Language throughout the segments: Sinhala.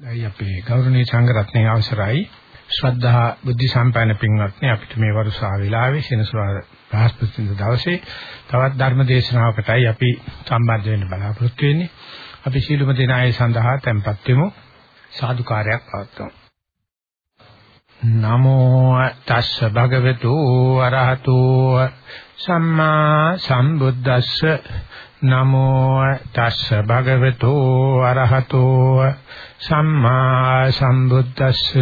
දැයි අපේ ගෞරවනීය සංඝරත්නයේ අවසරයි ශ්‍රද්ධා බුද්ධ සම්පන්න පින්වත්නි අපිට මේ වරුසා වෙලාවේ සෙනසුරාදා බ්‍රහස්පති දවසේ තවත් ධර්ම දේශනාවකටයි අපි සම්බන්ධ වෙන්න බලාපොරොත්තු වෙන්නේ. අපි සීලුම දිනායේ සඳහා tempත් වෙමු. සාදුකාරයක් පවත්වමු. නමෝ තස්ස භගවතු අරහතෝ සම්මා සම්බුද්දස්ස නමෝ තස්ස භගවතු අරහතෝ සම්මා සම්බුද්දස්ස.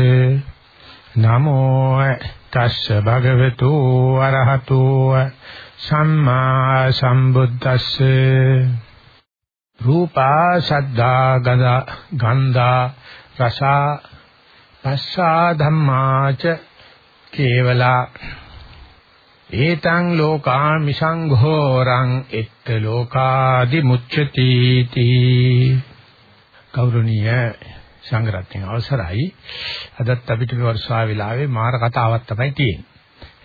නමෝ තස්ස භගවතු අරහතෝ සම්මා සම්බුද්දස්ස. රූපා සද්දා ගඳා ගන්ධා රසා පස්සා ධම්මාච කේවලා ඒතං ලෝකා මිසංඝෝරං එත්ත ලෝකාදි මුච්ඡති තී ගෞරවනීය සංග්‍රහයෙන් අවසරයි. අදත් අපිට වර්ෂා වෙලාවේ මාර කතාවක් තමයි තියෙන්නේ.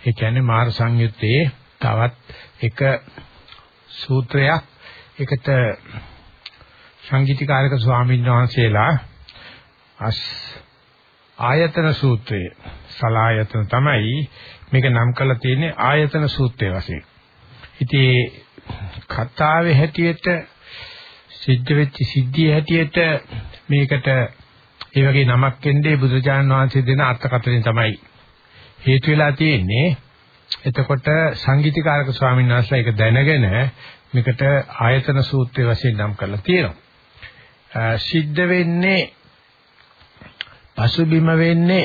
ඒ කියන්නේ මාර සංයුත්තේ තවත් එක සූත්‍රයක්. එකට සංගීතකාරක ස්වාමීන් වහන්සේලා අස් ආයතන සූත්‍රය සලායතන තමයි මේක නම් කරලා තියෙන්නේ ආයතන සූත්‍රය වශයෙන්. ඉතින් කතාවේ හැටියට සිද්ධ වෙච්ච සිද්ධිය හැටියට මේකට ඒ වගේ නමක් එන්නේ බුදුජානන වහන්සේ දෙන අර්ථකථනය තමයි හේතු වෙලා තියෙන්නේ. එතකොට සංගීතකාරක ස්වාමීන් වහන්සේ ඒක දැනගෙන මේකට ආයතන සූත්‍රය වශයෙන් නම් කරලා තියෙනවා. සිද්ධ වෙන්නේ පසුබිම වෙන්නේ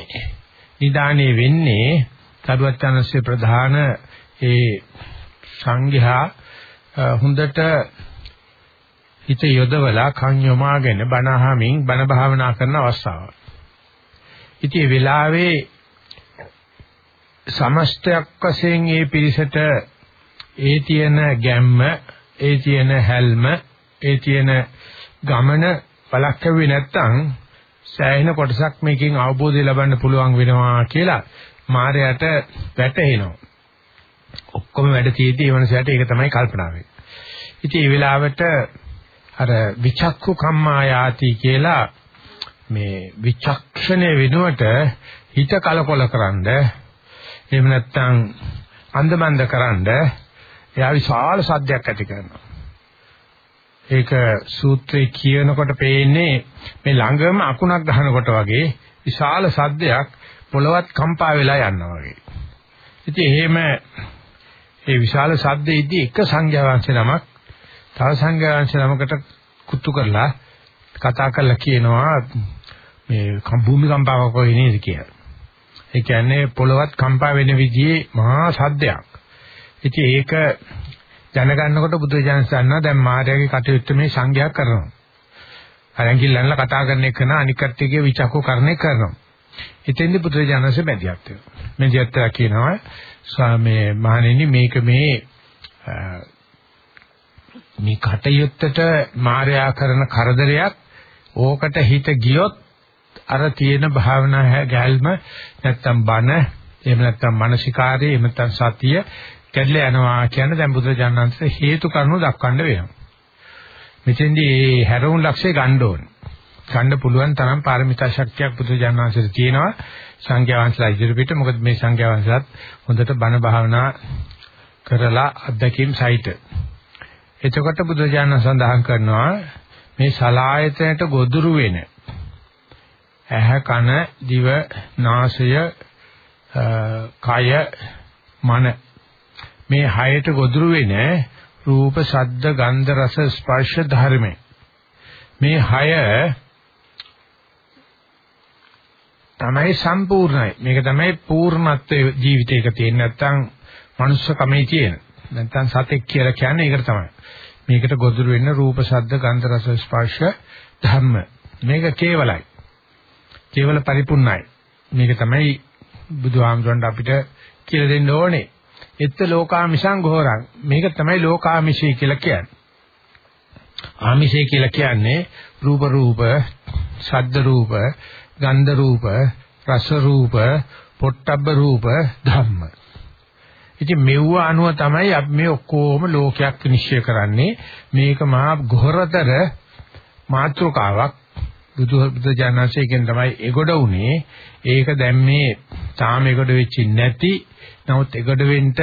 නිදානේ වෙන්නේ සරුවචනස්සේ ප්‍රධාන ඒ සංඝයා හොඳට හිත යොදවලා කන් යොමාගෙන බණ අහමින් බණ භාවනා කරන අවස්ථාව. ඉතින් ඒ වෙලාවේ සමස්තයක් වශයෙන් මේ පිරිසට ඒ තියෙන ගැම්ම, ඒ තියෙන හැල්ම, ඒ තියෙන ගමන බලක්කෙවි නැත්තම් සෑහෙන කොටසක් මේකෙන් අවබෝධය ලබන්න පුළුවන් වෙනවා කියලා මායයට වැටහෙනවා. ඔක්කොම වැඩ තියෙද්දි ඒ මනසට ඒක තමයි කල්පනා වෙන්නේ. ඉතින් මේ වෙලාවට අර විචක්ඛු කම්මායාති කියලා මේ විචක්ෂණය වෙනුවට හිත කලකොල කරන්ඩ එහෙම නැත්නම් අන්දමන්ද කරන්ඩ එයා විශාල සද්දයක් ඇති කරනවා. ඒක සූත්‍රේ කියනකොට පේන්නේ මේ ළඟම අකුණක් ගහනකොට වගේ විශාල සද්දයක් පොළවත් කම්පා වෙලා යනවා වගේ. ඉතින් එහෙම ඒ විශාල සද්දෙයිදී එක සංඝයා වහන්සේ නමක් තව සංඝයා වහන්සේ නමකට කුතු කරලා කතා කරලා කියනවා මේ භූමි කම්පාවක් වගේ නේද කියලා. ඒ කියන්නේ පොළවත් කම්පා වෙන විදිහේ මහා සද්දයක්. ඉතින් ඒක දැනගන්නකොට බුදුරජාණන් සන්නා දැන් මාර්යාගේ කටයුත්ත මේ සංඝයා කරනවා. අරංගිල්ලන්ලා කතා කරන එක නා අනික් කට්ටියගේ විචක්කෝ කරන්නේ කරනවා. එතෙන්දි බුදුරජාණන්සේ මැදිහත් වෙනවා. මැදිහත් වෙලා කියනවා ස්වාමී මහණෙනි මේක මේ මේ කටයුත්තට මාර්යා කරන කරදරයක් ඕකට හිත ගියොත් අර තියෙන භාවනා ගැල්ම නැත්තම් බන එහෙම නැත්තම් මානසිකාරය එහෙම නැත්තම් සතිය කැඩලා යනවා කියන දැන් බුදුරජාණන්සේ හේතු කරුණු දක්වන්න වෙනවා. මෙතෙන්දී මේ හැරවුන් ලක්ෂය ගන්න ඕනේ. ගන්න පුළුවන් තරම් පාරමිතා ශක්තියක් බුදුරජාණන්සේට තියෙනවා. සංඝයා වහන්සේලා ඉදිරියට මොකද මේ සංඝයා වහන්සේලාත් හොඳට බණ භාවනා කරලා අත්දැකීම් සහිත. එතකොට බුදුරජාණන් සඳහන් කරනවා මේ සලායතනට ගොදුරු වෙන ඇහ කන දිව නාසය කය මන මේ හයට ගොදුරු වෙන රූප, ශබ්ද, ගන්ධ, රස, ස්පර්ශ ධර්මයි. මේ හය තමයි සම්පූර්ණයි. මේක තමයි පූර්ණත්වයේ ජීවිතයක තියෙන නැත්තම් මනුෂ්‍ය කමේ තියෙන. නැත්තම් සතෙක් කියලා කියන්නේ ඒකට තමයි. මේකට ගොදුරු වෙන රූප, ශබ්ද, ගන්ධ, රස, ස්පර්ශ ධර්ම. මේක කේවලයි. කේවල පරිපූර්ණයි. මේක තමයි බුදුහාමුදුරන්ට අපිට කියලා දෙන්න ඕනේ. එත්ත ලෝකාමිෂං ගෝරං මේක තමයි ලෝකාමිෂය කියලා කියන්නේ. ආමිෂය කියලා කියන්නේ රූප රූප, ශබ්ද රූප, ගන්ධ රූප, රස රූප, පොට්ටබ්බ රූප ධම්ම. ඉතින් මෙව්ව අනුව තමයි අපි මේ ඔක්කොම ලෝකයක් නිශ්චය කරන්නේ. මේක මහා ගොහරතර මාත්‍රකාවක් බුදු බුදු ජානසයෙන් තමයි එගොඩ උනේ. ඒක දැන් මේ තාම එගොඩ වෙච්චි නැති. නමුත් එගොඩ වෙන්න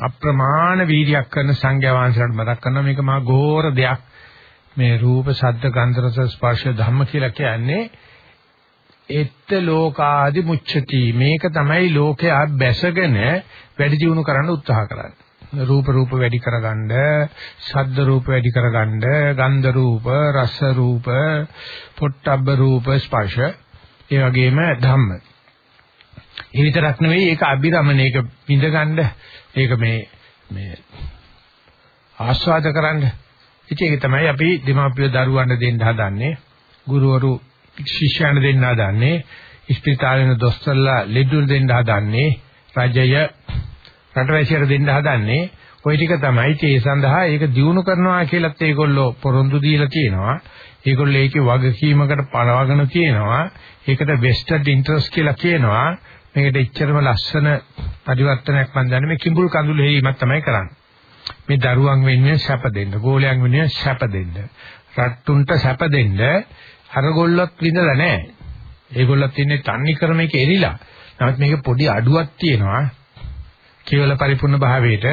අප්‍රමාණ වීර්යයක් කරන සංඝයා වහන්සේලාට මතක් කරනවා මේක මහා ගෝර දෙයක්. මේ රූප, ශබ්ද, ගන්ධ, රස, ස්පර්ශ ධම්ම කියලා කියන්නේ එත්ත ලෝකාදි මුච්ඡති. මේක තමයි ලෝකයා බැසගෙන වැඩි දියුණු කරන්න උත්සාහ කරන්නේ. රූප රූප වැඩි කරගන්න ශබ්ද රූප වැඩි කරගන්න ගන්ධ රූප රස රූප පොට්ටබ්බ රූප ස්පර්ශ ඒ වගේම ධම්ම. ඒ විතරක් නෙවෙයි ඒක අභිරමණයක විඳගන්න ඒක මේ මේ ආස්වාද කරන්න. ඉතින් ඒක තමයි අපි දෙමාපිය දරුවන්ට දෙන්න හදන්නේ. ගුරුවරු ශිෂ්‍යයන් දෙන්න හදන්නේ ඉස්පිරිතාලේන දොස්තරලා ලෙඩුල් දෙන්න හදන්නේ රජය රටවැසියට දෙන්න හදන්නේ. ওই ටික තමයි ඒ සඳහා ඒක දිනු කරනවා කියලත් ඒගොල්ලෝ පොරොන්දු දීලා තියෙනවා. ඒගොල්ලෝ ඒකේ වගකීමකට පනවගෙන තියෙනවා. ඒකට වෙස්ටඩ් ඉන්ටරෙස්ට් කියලා කියනවා. මේකට එච්චරම ලස්සන පරිවර්තනයක් මම දන්නේ මේ කිඹුල් කඳුළු හේීමක් තමයි කරන්නේ. මේ දරුවන් වෙනුවෙන් සැප දෙන්න ගෝලයන් වෙනුවෙන් සැප දෙන්න රට්ටුන්ට සැප දෙන්න අරගොල්ලොත් විඳලා නැහැ. ඒගොල්ලොත් ඉන්නේ තන්නේ ක්‍රම එක එරිලා. නමුත් මේක පොඩි අඩුවක් තියෙනවා. කේවල පරිපූර්ණ භාවයට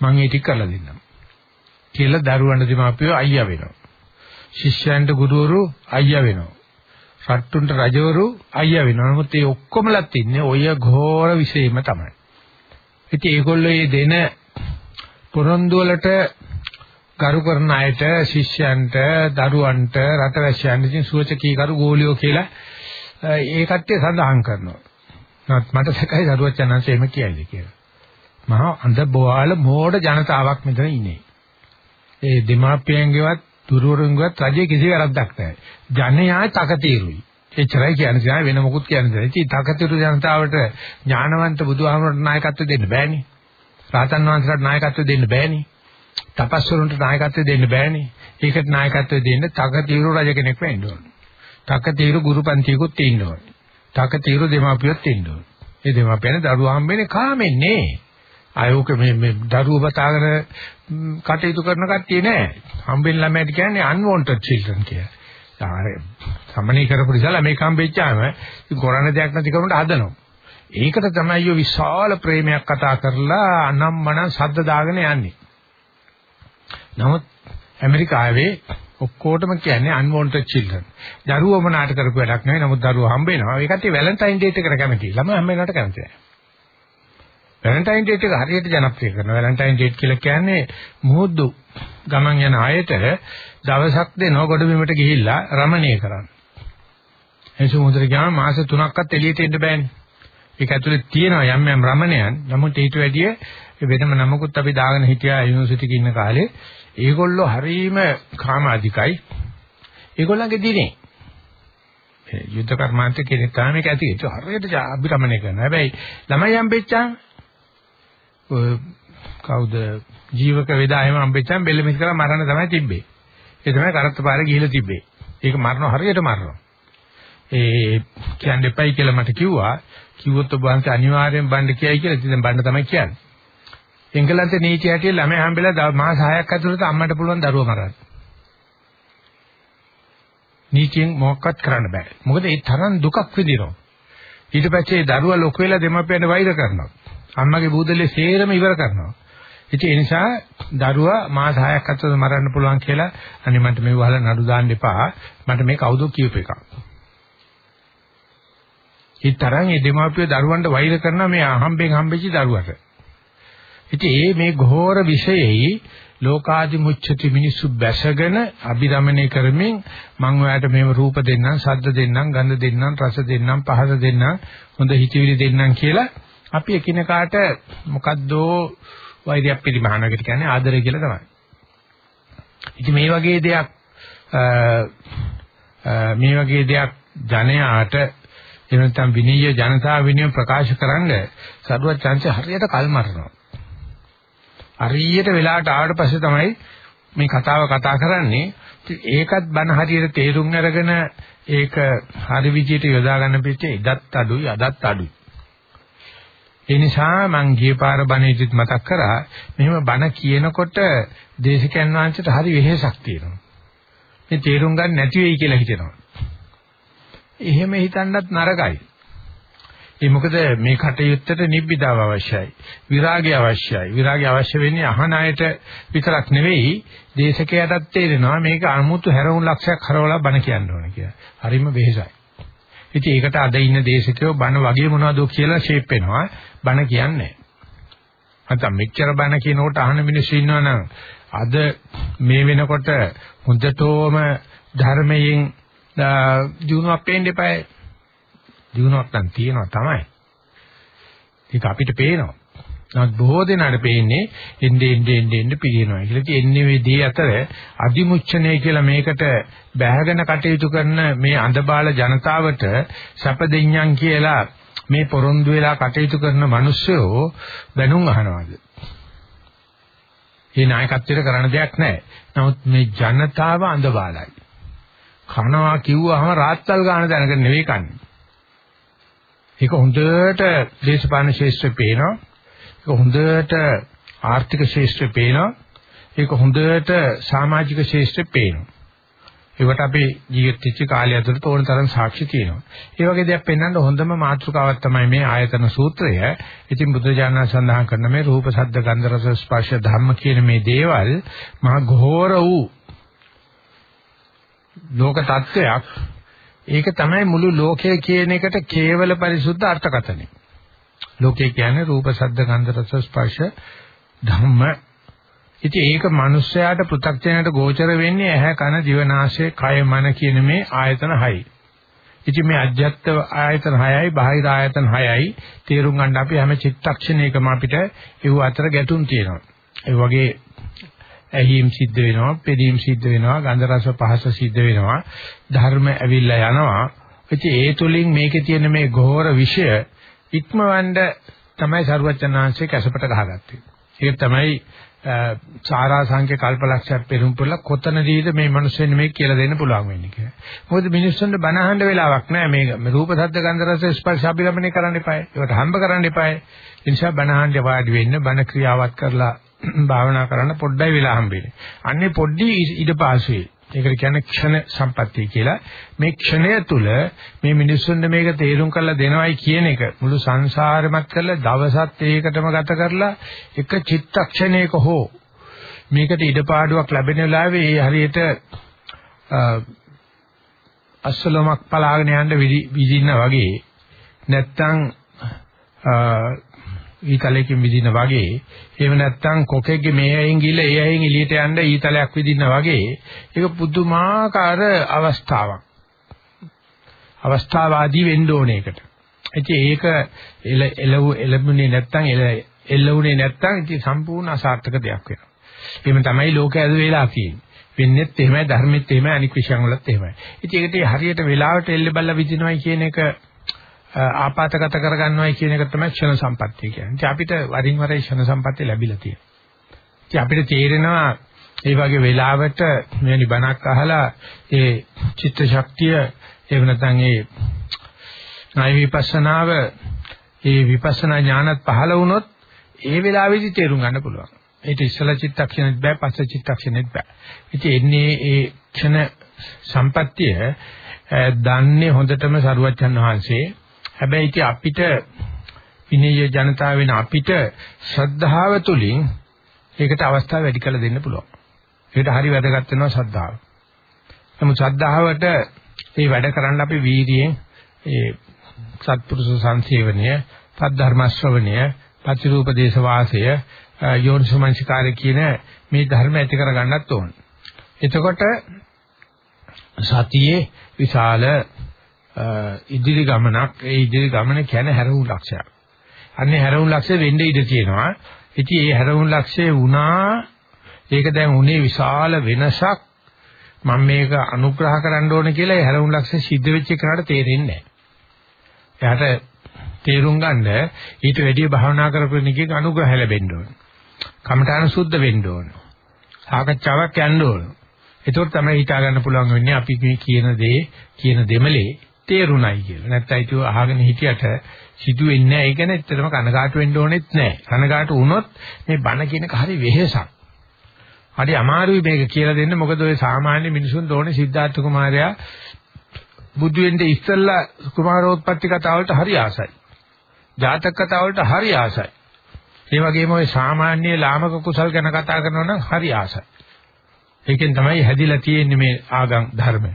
මම ඒ ටික කරලා දෙන්නම්. කියලා දරුවන්ට දීමාපියෝ අයියා වෙනවා. ශිෂ්‍යයන්ට ගුරුවරු අයියා වෙනවා. රට්ටුන්ට රජවරු අයියා වෙනවා. නමුත් මේ ඔක්කොමලත් ඉන්නේ ඔය ඝෝර විශේෂම තමයි. ඉතින් ඒගොල්ලෝ මේ දෙන පොරොන්දු වලට ගරු කරන අයට ශිෂ්‍යයන්ට දරුවන්ට රටවැසියන්ට ඉතින් සුවචකීකරු ගෝලියෝ කියලා ඒ කට්ටිය සඳහන් කරනවා. නමුත් මට සැකයි දරුවචනන්සේ එම කියයිද කියලා. මහා අඳ බෝවාල මෝඩ ජනතාවක් මෙතන ඉන්නේ. ඒ දෙමාපියන්ගේවත් දුරවරුන්ගේවත් රජයේ කිසි වැරද්දක් නැහැ. ජනයා තකතිරුයි. එච්චරයි කියන්නේ වෙන මොකුත් කියන්නේ නැහැ. ඉතින් තකතිරු ජනතාවට ඥානවන්ත බුදුහාමරට නායකත්ව දෙන්න බෑනේ. රාතන් වහන්සේලාට නායකත්ව දෙන්න බෑනේ. තපස්වරුන්ට නායකත්වය දෙන්න බෑනේ. ඒකට නායකත්වය දෙන්න තකතිරු රජ කෙනෙක් වෙන්න ඕනේ. තකතිරු ගුරුපන්තියෙකුත් ඉන්න ඕනේ. තකතිරු දෙමාපියොත් ඉන්න ඕනේ. ඒ දෙමාපියන් දරුවා හම්බෙන්නේ කාමෙන්නේ. ආයෝක මේ මේ දරුවෝ බතාගෙන කටයුතු කරන කට්ටිය නෑ. හම්බෙන්න ළමයට කියන්නේ unwanted children කියලා. සමනී කරපු නිසා ළමයි හම්බෙච්චාම කරන්න දෙයක් නැති කමට හදනවා. ඒකට තමයි යෝ විශාල ප්‍රේමයක් කතා කරලා අනම්මන සද්ද දාගෙන යන්නේ. නමුත් ඇමරිකාවේ ඔක්කොටම කියන්නේ unwanted children. දරුවෝම නාට කරපු වැඩක් නෙවෙයි. නමුත් දරුවෝ හම්බ වෙනවා. ඒකට වැලන්ටයින් ඩේට් එකට කැමතියි. ළමයි හැම වෙලාවට කැමති නැහැ. වැලන්ටයින් ඩේට් එක හරියට ජනප්‍රිය කරනවා. වැලන්ටයින් ඩේට් කියලා කියන්නේ මුහුදු ගමන් යන අයට දවසක් දෙනවා ගොඩ බිමට ගිහිල්ලා රමණීය කරන්න. එනිසා මුහුදට ගියාම මාස 3ක්වත් එළියට එන්න බෑනේ. ඒක ඇතුලේ තියෙනවා යම් යම් රමණයන්. නමුත් ඊට වැඩිය වෙනම නමකුත් අපි දාගෙන හිටියා යුනිවර්සිටි එකේ ඉන්න කාලේ ඒගොල්ලෝ හරීම කාම අධිකයි. ඒගොල්ලන්ගේ දිනේ. යුද්ධ කර්මාන්ත කෙනෙක් තමයි මේක ඇති. ඒක හරියට අභිරමණය කරනවා. හැබැයි ළමයි හම්බෙච්චාම කවුද ජීවක වේදා එහෙම හම්බෙච්චාම බෙල්ල මිස් කරලා මරන්න තමයි තිබ්බේ. ඒ තමයි කරත්ත පාරේ ගිහිලා තිබ්බේ. ඒක මරණ හරියට මරනවා. ඒ කියන්න එපයි කියලා මට කිව්වා. කිව්වොත් ඔබ වහන්සේ අනිවාර්යෙන් බණ්ඩ කියයි කියලා. ඉතින් බණ්ඩ තමයි කියන්නේ. එංගලන්තේ නීති හැටියට ළමයි හම්බෙලා මාස 6ක් ඇතුළත අම්මට පුළුවන් දරුවා මරන්න. නීතියෙන් මොකක්වත් කරන්න බෑ. මොකද ඒ තරම් දුකක් විඳිනවා. ඊට පස්සේ දරුවා ලොකු වෙලා දෙමාපියන්ට වෛර කරනවා. අම්මගේ බූදලේ සේරම ඉවර කරනවා. ඉතින් ඒ නිසා දරුවා මාස 6ක් ඇතුළත මරන්න පුළුවන් කියලා අනේ මන්ට මේ වහලා නඩු දාන්න එපා. මට මේ කවුද කියූප එකක්. ඒ තරම් මේ දෙමාපිය දරුවන්ට වෛර කරනවා මේ අහම්බෙන් හම්බෙච්ච දරුවට. ඉතින් ඒ මේ ঘোর විෂයෙහි ලෝකාදි මුච්චති මිනිස්සු බැසගෙන අභිරමණය කරමින් මම ඔයාලට මේව රූප දෙන්නම්, ශබ්ද දෙන්නම්, ගන්ධ දෙන්නම්, රස දෙන්නම්, පහස දෙන්නම්, හොඳ හිතවිලි දෙන්නම් කියලා අපි එකිනෙකාට මොකද්දෝ වෛරයක් පිළිමහනකට කියන්නේ ආදරය කියලා තමයි. ඉතින් මේ වගේ දෙයක් මේ වගේ දෙයක් ජනයාට එහෙම නැත්නම් විනීය ජනතා විනය ප්‍රකාශ කරන්න සරුවත් chance හරියට කල් මරනවා. හරියට වෙලාවට ආවට පස්සේ තමයි මේ කතාව කතා කරන්නේ. ඒකත් බන හරියට තේරුම් අරගෙන ඒක හරි විදියට යොදා ගන්න පිට ඉදත් අඩුයි අදත් අඩුයි. ඒ නිසා මං ගිය පාර බණේදිත් මතක් කරා මෙහෙම බණ කියනකොට දේශකයන් වහන්සේට හරි වෙහෙසක් තියෙනවා. මේ තේරුම් ගන්න නැති වෙයි කියලා හිතෙනවා. එහෙම හිතන්නත් නරකයි. ඒ මොකද මේ කටයුත්තට නිබ්බිදාව අවශ්‍යයි. විරාගය අවශ්‍යයි. විරාගය අවශ්‍ය වෙන්නේ අහන අයට විතරක් නෙවෙයි දේශකයටත් තේරෙනවා මේක අමුතු හැරවුම් ලක්ෂයක් හරවලා බණ කියන්න ඕන කියලා. හරිම වෙහෙසයි. ඉතින් ඒකට අද ඉන්න දේශකයෝ බණ වගේ මොනවද කියලා ෂේප් වෙනවා. බණ කියන්නේ නැත්නම් මෙච්චර බණ කියනකොට අහන මිනිස්සු ඉන්නවනම් අද මේ වෙනකොට හොඳටම ධර්මයෙන් දිනුවක් පේන්න එපා. දිනුවක් නම් තියෙනවා තමයි. ඒක අපිට පේනවා. නමුත් බොහෝ දෙනාට පේන්නේ එන්නේ එන්නේ එන්නේ එන්නේ පිළිනවා කියලා. ඉතින් එන්නේ මේ දී අතර අදිමුච්ඡනේ කියලා මේකට බැහැගෙන කටයුතු කරන මේ අඳබාල ජනතාවට සැපදෙඤ්ඤම් කියලා මේ පොරොන්දු වෙලා කටයුතු කරන මිනිස්සුયો බැනුම් අහනවාද? මේ නායකත්වයට කරන්න දෙයක් නැහැ. නමුත් මේ ජනතාව අඳබාලයි. කනවා කිව්වහම රාත්තල් ගන්න දැනගෙන නෙවෙයි කන්නේ. ඒක හොඳට දේශපාලන ශාස්ත්‍රේ පේනවා. ඒක හොඳට ආර්ථික ශාස්ත්‍රේ පේනවා. ඒක හොඳට සමාජික ශාස්ත්‍රේ පේනවා. ඒවට අපි ජීවිත වෙච්ච කාලය ඇතුළත ඕන තරම් සාක්ෂි තියෙනවා. ඒ වගේ දෙයක් පෙන්වන්න හොඳම මාතෘකාවක් තමයි මේ ආයතන සූත්‍රය. ඉතින් බුදුජානක සඳහන් කරන මේ රූප, ශබ්ද, ගන්ධ, රස, ස්පර්ශ, ධම්ම කියන මේ දේවල් මහා ඝෝර වූ ලෝක තත්වයක්. ඒක තමයි මුළු ලෝකය කියන එකට කේවල පරිසුද්ධ අර්ථකථනය. ලෝකය කියන්නේ රූප, ශබ්ද, ගන්ධ, රස, ස්පර්ශ, ධම්ම ඉතින් ඒක මිනිස්යාට පෘථග්ජනයට ගෝචර වෙන්නේ ඇහැ කන දිවනාශය කය මන කියන මේ ආයතන හයයි. ඉතින් මේ අජ්‍යත්ත ආයතන හයයි බාහිර ආයතන හයයි තේරුම් ගන්න අපි හැම චිත්තක්ෂණයකම අපිට ඒව අතර ගැටුම් තියෙනවා. ඒ වගේ ඇහිම් සිද්ධ වෙනවා, පෙදීම් සිද්ධ වෙනවා, ගන්ධ රස පහස සිද්ධ වෙනවා, ධර්ම ඇවිල්ලා යනවා. ඉතින් ඒ තුලින් මේකේ තියෙන මේ ගෝර විෂය ඉක්මවන්න තමයි සරුවචනාංශයේ කැසපට ගහගත්තේ. ඒක තමයි සාරා සංඛ්‍ය කල්පලක්ෂයක් පෙරම් පුරලා කොතනදීද මේ මිනිස්සුන් මේ කියලා දෙන්න පුළුවන් වෙන්නේ කියලා. මොකද මිනිස්සුන්ට බණ අහන්න වෙලාවක් නැහැ මේ රූප ශබ්ද ගන්ධ රස ස්පර්ශ අභිරමණය කරන්න එපායි. ඒකට හම්බ කරන්න එපායි. ඒ නිසා බණ අහන්න වාඩි වෙන්න බණ ක්‍රියාවත් කරලා භාවනා කරන්න පොඩ්ඩයි වෙලා හම්බෙන්නේ. අන්නේ පොඩ්ඩි ඊට පාසුවේ ඒකට කියන්නේ ක්ෂණ සම්පත්තිය කියලා. මේ ක්ෂණය තුල මේ මිනිස්සුන්ට මේක තේරුම් කරලා දෙනවයි කියන එක මුළු සංසාරෙමත් කරලා දවසත් ඒකටම ගත කරලා එක චිත්තක්ෂණයක හෝ මේකට ඉඩපාඩුවක් ලැබෙන වෙලාවේ ඒ හරියට අස්සලමක් පලාගෙන යන්න විදින්න වගේ නැත්තම් ඊතලයකින් විදින වගේ. එහෙම නැත්නම් කොකෙක්ගේ මේ ඇයින් ගිහලා ඒ ඇයින් එළියට යන්න ඊතලයක් විදින්න වගේ. ඒක පුදුමාකාර අවස්ථාවක්. අවස්ථාවාදී වෙන්න ඕන එකට ඉතින් ඒක එල එලවු එලබුනේ නැත්නම් එල එල්ලුනේ නැත්නම් ඉතින් සම්පූර්ණ අසාර්ථක දෙයක් වෙනවා. එහෙම තමයි ලෝකය ඇද වෙලා තියෙන්නේ. වෙන්නේත් එහෙමයි ධර්මෙත් එහෙමයි අනික් විෂයන් වලත් එහෙමයි. ඉතින් ඒකට හරියට වෙලාවට එල්ල බල්ල විදිනවයි කියන එක ආපాతගත කරගන්නවයි කියන එක තමයි ක්ෂණ සම්පත්තිය කියන්නේ. ඉතින් අපිට වරින් වර ක්ෂණ සම්පත්තිය ලැබිලා තියෙනවා. ඉතින් අපිට තේරෙනවා ඒ වගේ වෙලාවට මෙවැනි බණක් අහලා ඒ චිත්ත ශක්තිය එහෙම නැත්නම් ඒ ණය විපස්සනාව ඒ විපස්සනා ඥානත් පහළ වුණොත් ඒ වෙලාවේදී තේරුම් ගන්න පුළුවන්. ඒක ඉස්සලා චිත්තක්ෂණෙත් බෑ පස්ස චිත්තක්ෂණෙත් බෑ. ඉතින් එන්නේ ඒ ක්ෂණ සම්පත්තිය දන්නේ හොඳටම සරුවච්චන් වහන්සේ හැබැයි ඉතින් අපිට විනය ජනතාව වෙන අපිට ශ්‍රද්ධාව තුලින් ඒකට අවස්ථාව වැඩි කළ දෙන්න පුළුවන්. ඒකට හරි වැදගත් වෙනවා ශ්‍රද්ධාව. නමුත් ශ්‍රද්ධාවට මේ වැඩ කරන්න අපි වීර්යයෙන් ඒ සත්පුරුෂ සංසේවනය, සද්ධර්ම ශ්‍රවණය, පතිරූප දේශ වාසය, යෝනිසමංසිකාරය කියන මේ ධර්ම ඇති කර ගන්නත් ඕන. එතකොට සතියේ විශාල ඉදිරි ගමනක් ඒ ඉදිරි ගමන කියන්නේ හැරවුම් ලක්ෂයක්. අන්නේ හැරවුම් ලක්ෂය වෙන්න ඉඩ තියෙනවා. ඉතින් ඒ හැරවුම් ලක්ෂය වුණා ඒක දැන් උනේ විශාල වෙනසක් මම මේක අනුග්‍රහ කරන්න ඕන කියලා ඒ හැරවුම් ලක්ෂය සිද්ධ වෙච්ච කෙනාට තේරෙන්නේ නැහැ. එයාට තේරුම් ගන්න ඊට වැඩිය භාවනා කරපු කෙනෙක්ගේ අනුග්‍රහය ලැබෙන්න ඕන. කමඨාන සුද්ධ වෙන්න ඕන. සාකච්ඡාවක් යන්න ඕන. ඒතකොට තමයි හිතා ගන්න පුළුවන් වෙන්නේ අපි මේ කියන දේ කියන දෙමලේ තේරුණයි කියලා. නැත්නම් ඒක අහගෙන හිටියට සිදුවෙන්නේ නැහැ. ඒ කියන්නේ ඇත්තටම කනගාටු වෙන්න ඕනෙත් නැහැ. කනගාටු වුණොත් මේ බණ කියනක හරි වෙහෙසක්. හරි අමාරුයි මේක කියලා දෙන්න. මොකද ඔය සාමාන්‍ය මිනිසුන් දෝනේ සිද්ධාර්ථ කුමාරයා බුදු වෙන්න ඉස්සෙල්ලා කුමාරෝත්පත්ති කතා වලට හරි ආසයි. ජාතක කතා වලට හරි ආසයි. ඒ වගේම ওই සාමාන්‍ය ලාමක කුසල් ගැන කතා කරනවා නම් හරි ආසයි. ඒකෙන් තමයි හැදිලා තියෙන්නේ මේ ආගම් ධර්ම.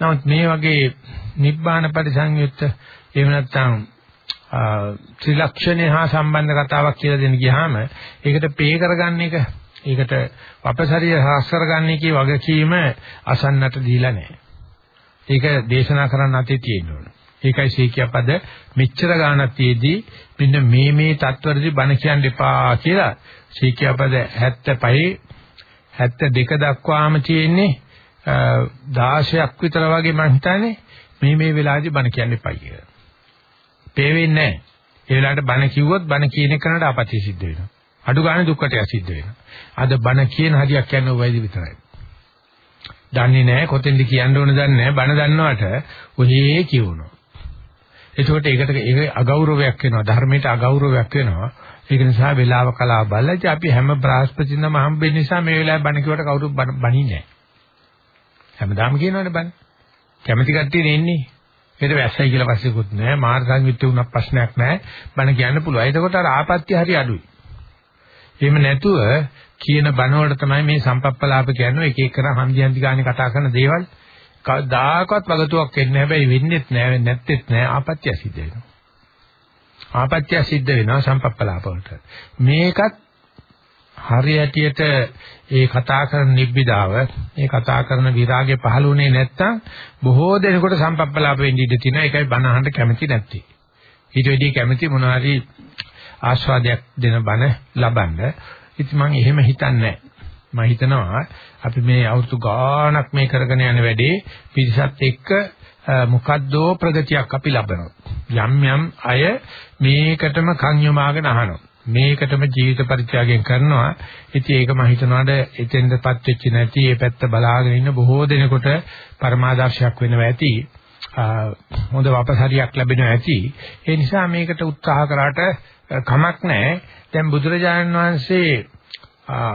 නමුත් මේ වගේ නිබ්බාන පරිසංයුක්ත එහෙම නැත්නම් ත්‍රිලක්ෂණේ හා සම්බන්ධ කතාවක් කියලා දෙන්න ගියාම ඒකට පේ කරගන්න එක ඒකට අපසරිය හාස් කරගන්න එකේ වගකීම අසන්නට දීලා නැහැ. ඒක දේශනා කරන්න අතේ තියෙන්න ඕන. ඒකයි සීකිය පද මෙච්චර ගාණක් තියේදී මෙන්න මේ මේ தත්වරදී බණ කියන්න එපා කියලා සීකිය පද 75 72 දක්වාම තියෙන්නේ 16ක් විතර වගේ මම හිතන්නේ මේ මේ වෙලාවේදී බණ කියන්න එපා කියලා. පේවෙන්නේ නැහැ. ඒ වෙලාවට බණ කිව්වොත් බණ කියන එකනට අපත්‍ය සිද්ධ වෙනවා. අඩු ගන්න දුක්කට සිද්ධ වෙනවා. අද බණ කියන හරියක් කියන්නේ ඔයයිද විතරයි. දන්නේ නැහැ කොතෙන්ද කියන්න ඕන දන්නේ නැහැ බණ දන්නවට ඔහේ කියවනවා. එතකොට ඒකට ඒක අගෞරවයක් වෙනවා ධර්මයට අගෞරවයක් වෙනවා. ඒක නිසා වේලාව කලාව බලලා ඉතින් අපි හැම බ්‍රහස්පතින්ම හම්බෙන්න නිසා මේ වෙලාවේ බණ කිව්වට කවුරුත් බණින්නේ නැහැ. හැමදාම කියනවනේ බණ. කැමැති කට්ටියනේ ඉන්නේ. ඒකට වැස්සයි කියලා පස්සෙකුත් නැහැ. මාර්ග සංයුක්ත වුණා ප්‍රශ්නයක් නැහැ. බණ කියන්න පුළුවන්. එතකොට අර ආපත්‍ය හරි අඩුයි. එහෙම නැතුව කියන බණ වලට තමයි මේ සම්පප්පලාප කියන්නේ එක එක කරා හන්දි හන්දි ගානේ කතා කරන දේවල්. කවදාකවත් වගතුවක් වෙන්නේ නැහැ. හැබැයි වෙන්නේත් නැහැ, නැත්තේත් නැහැ. ආපත්‍ය සිද්ධ වෙනවා. ආපත්‍ය සිද්ධ වෙනවා සම්පප්පලාප වලට. මේකත් හරියටියට ඒ කතා කරන නිබ්බිදාව ඒ කතා කරන විරාගය පහළුනේ නැත්තම් බොහෝ දෙනෙකුට සම්පප්පලාප වෙන්න ඉඩ තියෙනවා. ඒකයි බණ අහන්න කැමති නැත්තේ. ඊට වෙඩි කැමති මොනවාරි ආස්වාදයක් දෙන බණ ලබන්න. ඉතින් මම එහෙම හිතන්නේ මම හිතනවා අපි මේ අවුරුදු ගාණක් මේ කරගෙන යන වැඩේ පිරිසත් එක්ක මොකද්දෝ ප්‍රගතියක් අපි ලබනවා. යම් යම් අය මේකටම කන් යොමාගෙන අහනවා. මේකටම ජීවිත පරිත්‍යාගයෙන් කරනවා. ඉතින් ඒක මම හිතනවාද එතෙන්දපත් වෙච්ච නැති මේ පැත්ත බලාගෙන ඉන්න බොහෝ දෙනෙකුට පරමාදර්ශයක් වෙනවා ඇති. හොඳ වපසරියක් ලැබෙනවා ඇති. ඒ නිසා මේකට උත්සාහ කරාට කමක් නැහැ. දැන් බුදුරජාණන් වහන්සේ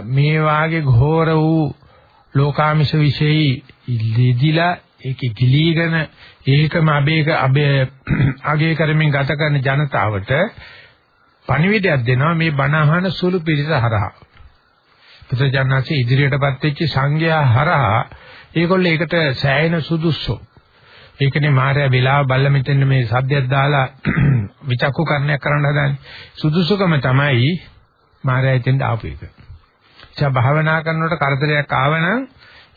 මේ වාගේ ઘોර වූ ලෝකාමිෂ විශේෂයි ඉලිදිලා ඒකේ ගිලීගෙන ඒකම අබේක අබේ අගේ කරමින් ගත කරන ජනතාවට පණිවිඩයක් දෙනවා මේ බණ අහන සුළු පිරිස හරහා. පුත්‍රජානනාංශයේ ඉදිරියටපත් වෙච්ච සංඝයා හරහා ඒගොල්ලෝ ඒකට සෑහෙන සුදුස්සෝ. ඒකනේ මාර්යා වෙලාව බල්ල මෙතන මේ සද්දයක් දාලා විචක්කු කරණයක් කරන්න හදන්නේ. සුදුසුකම තමයි මාර්යා එතෙන්ට ආපු එක. එචා භාවනා කරනකොට කරදරයක් ආවනම්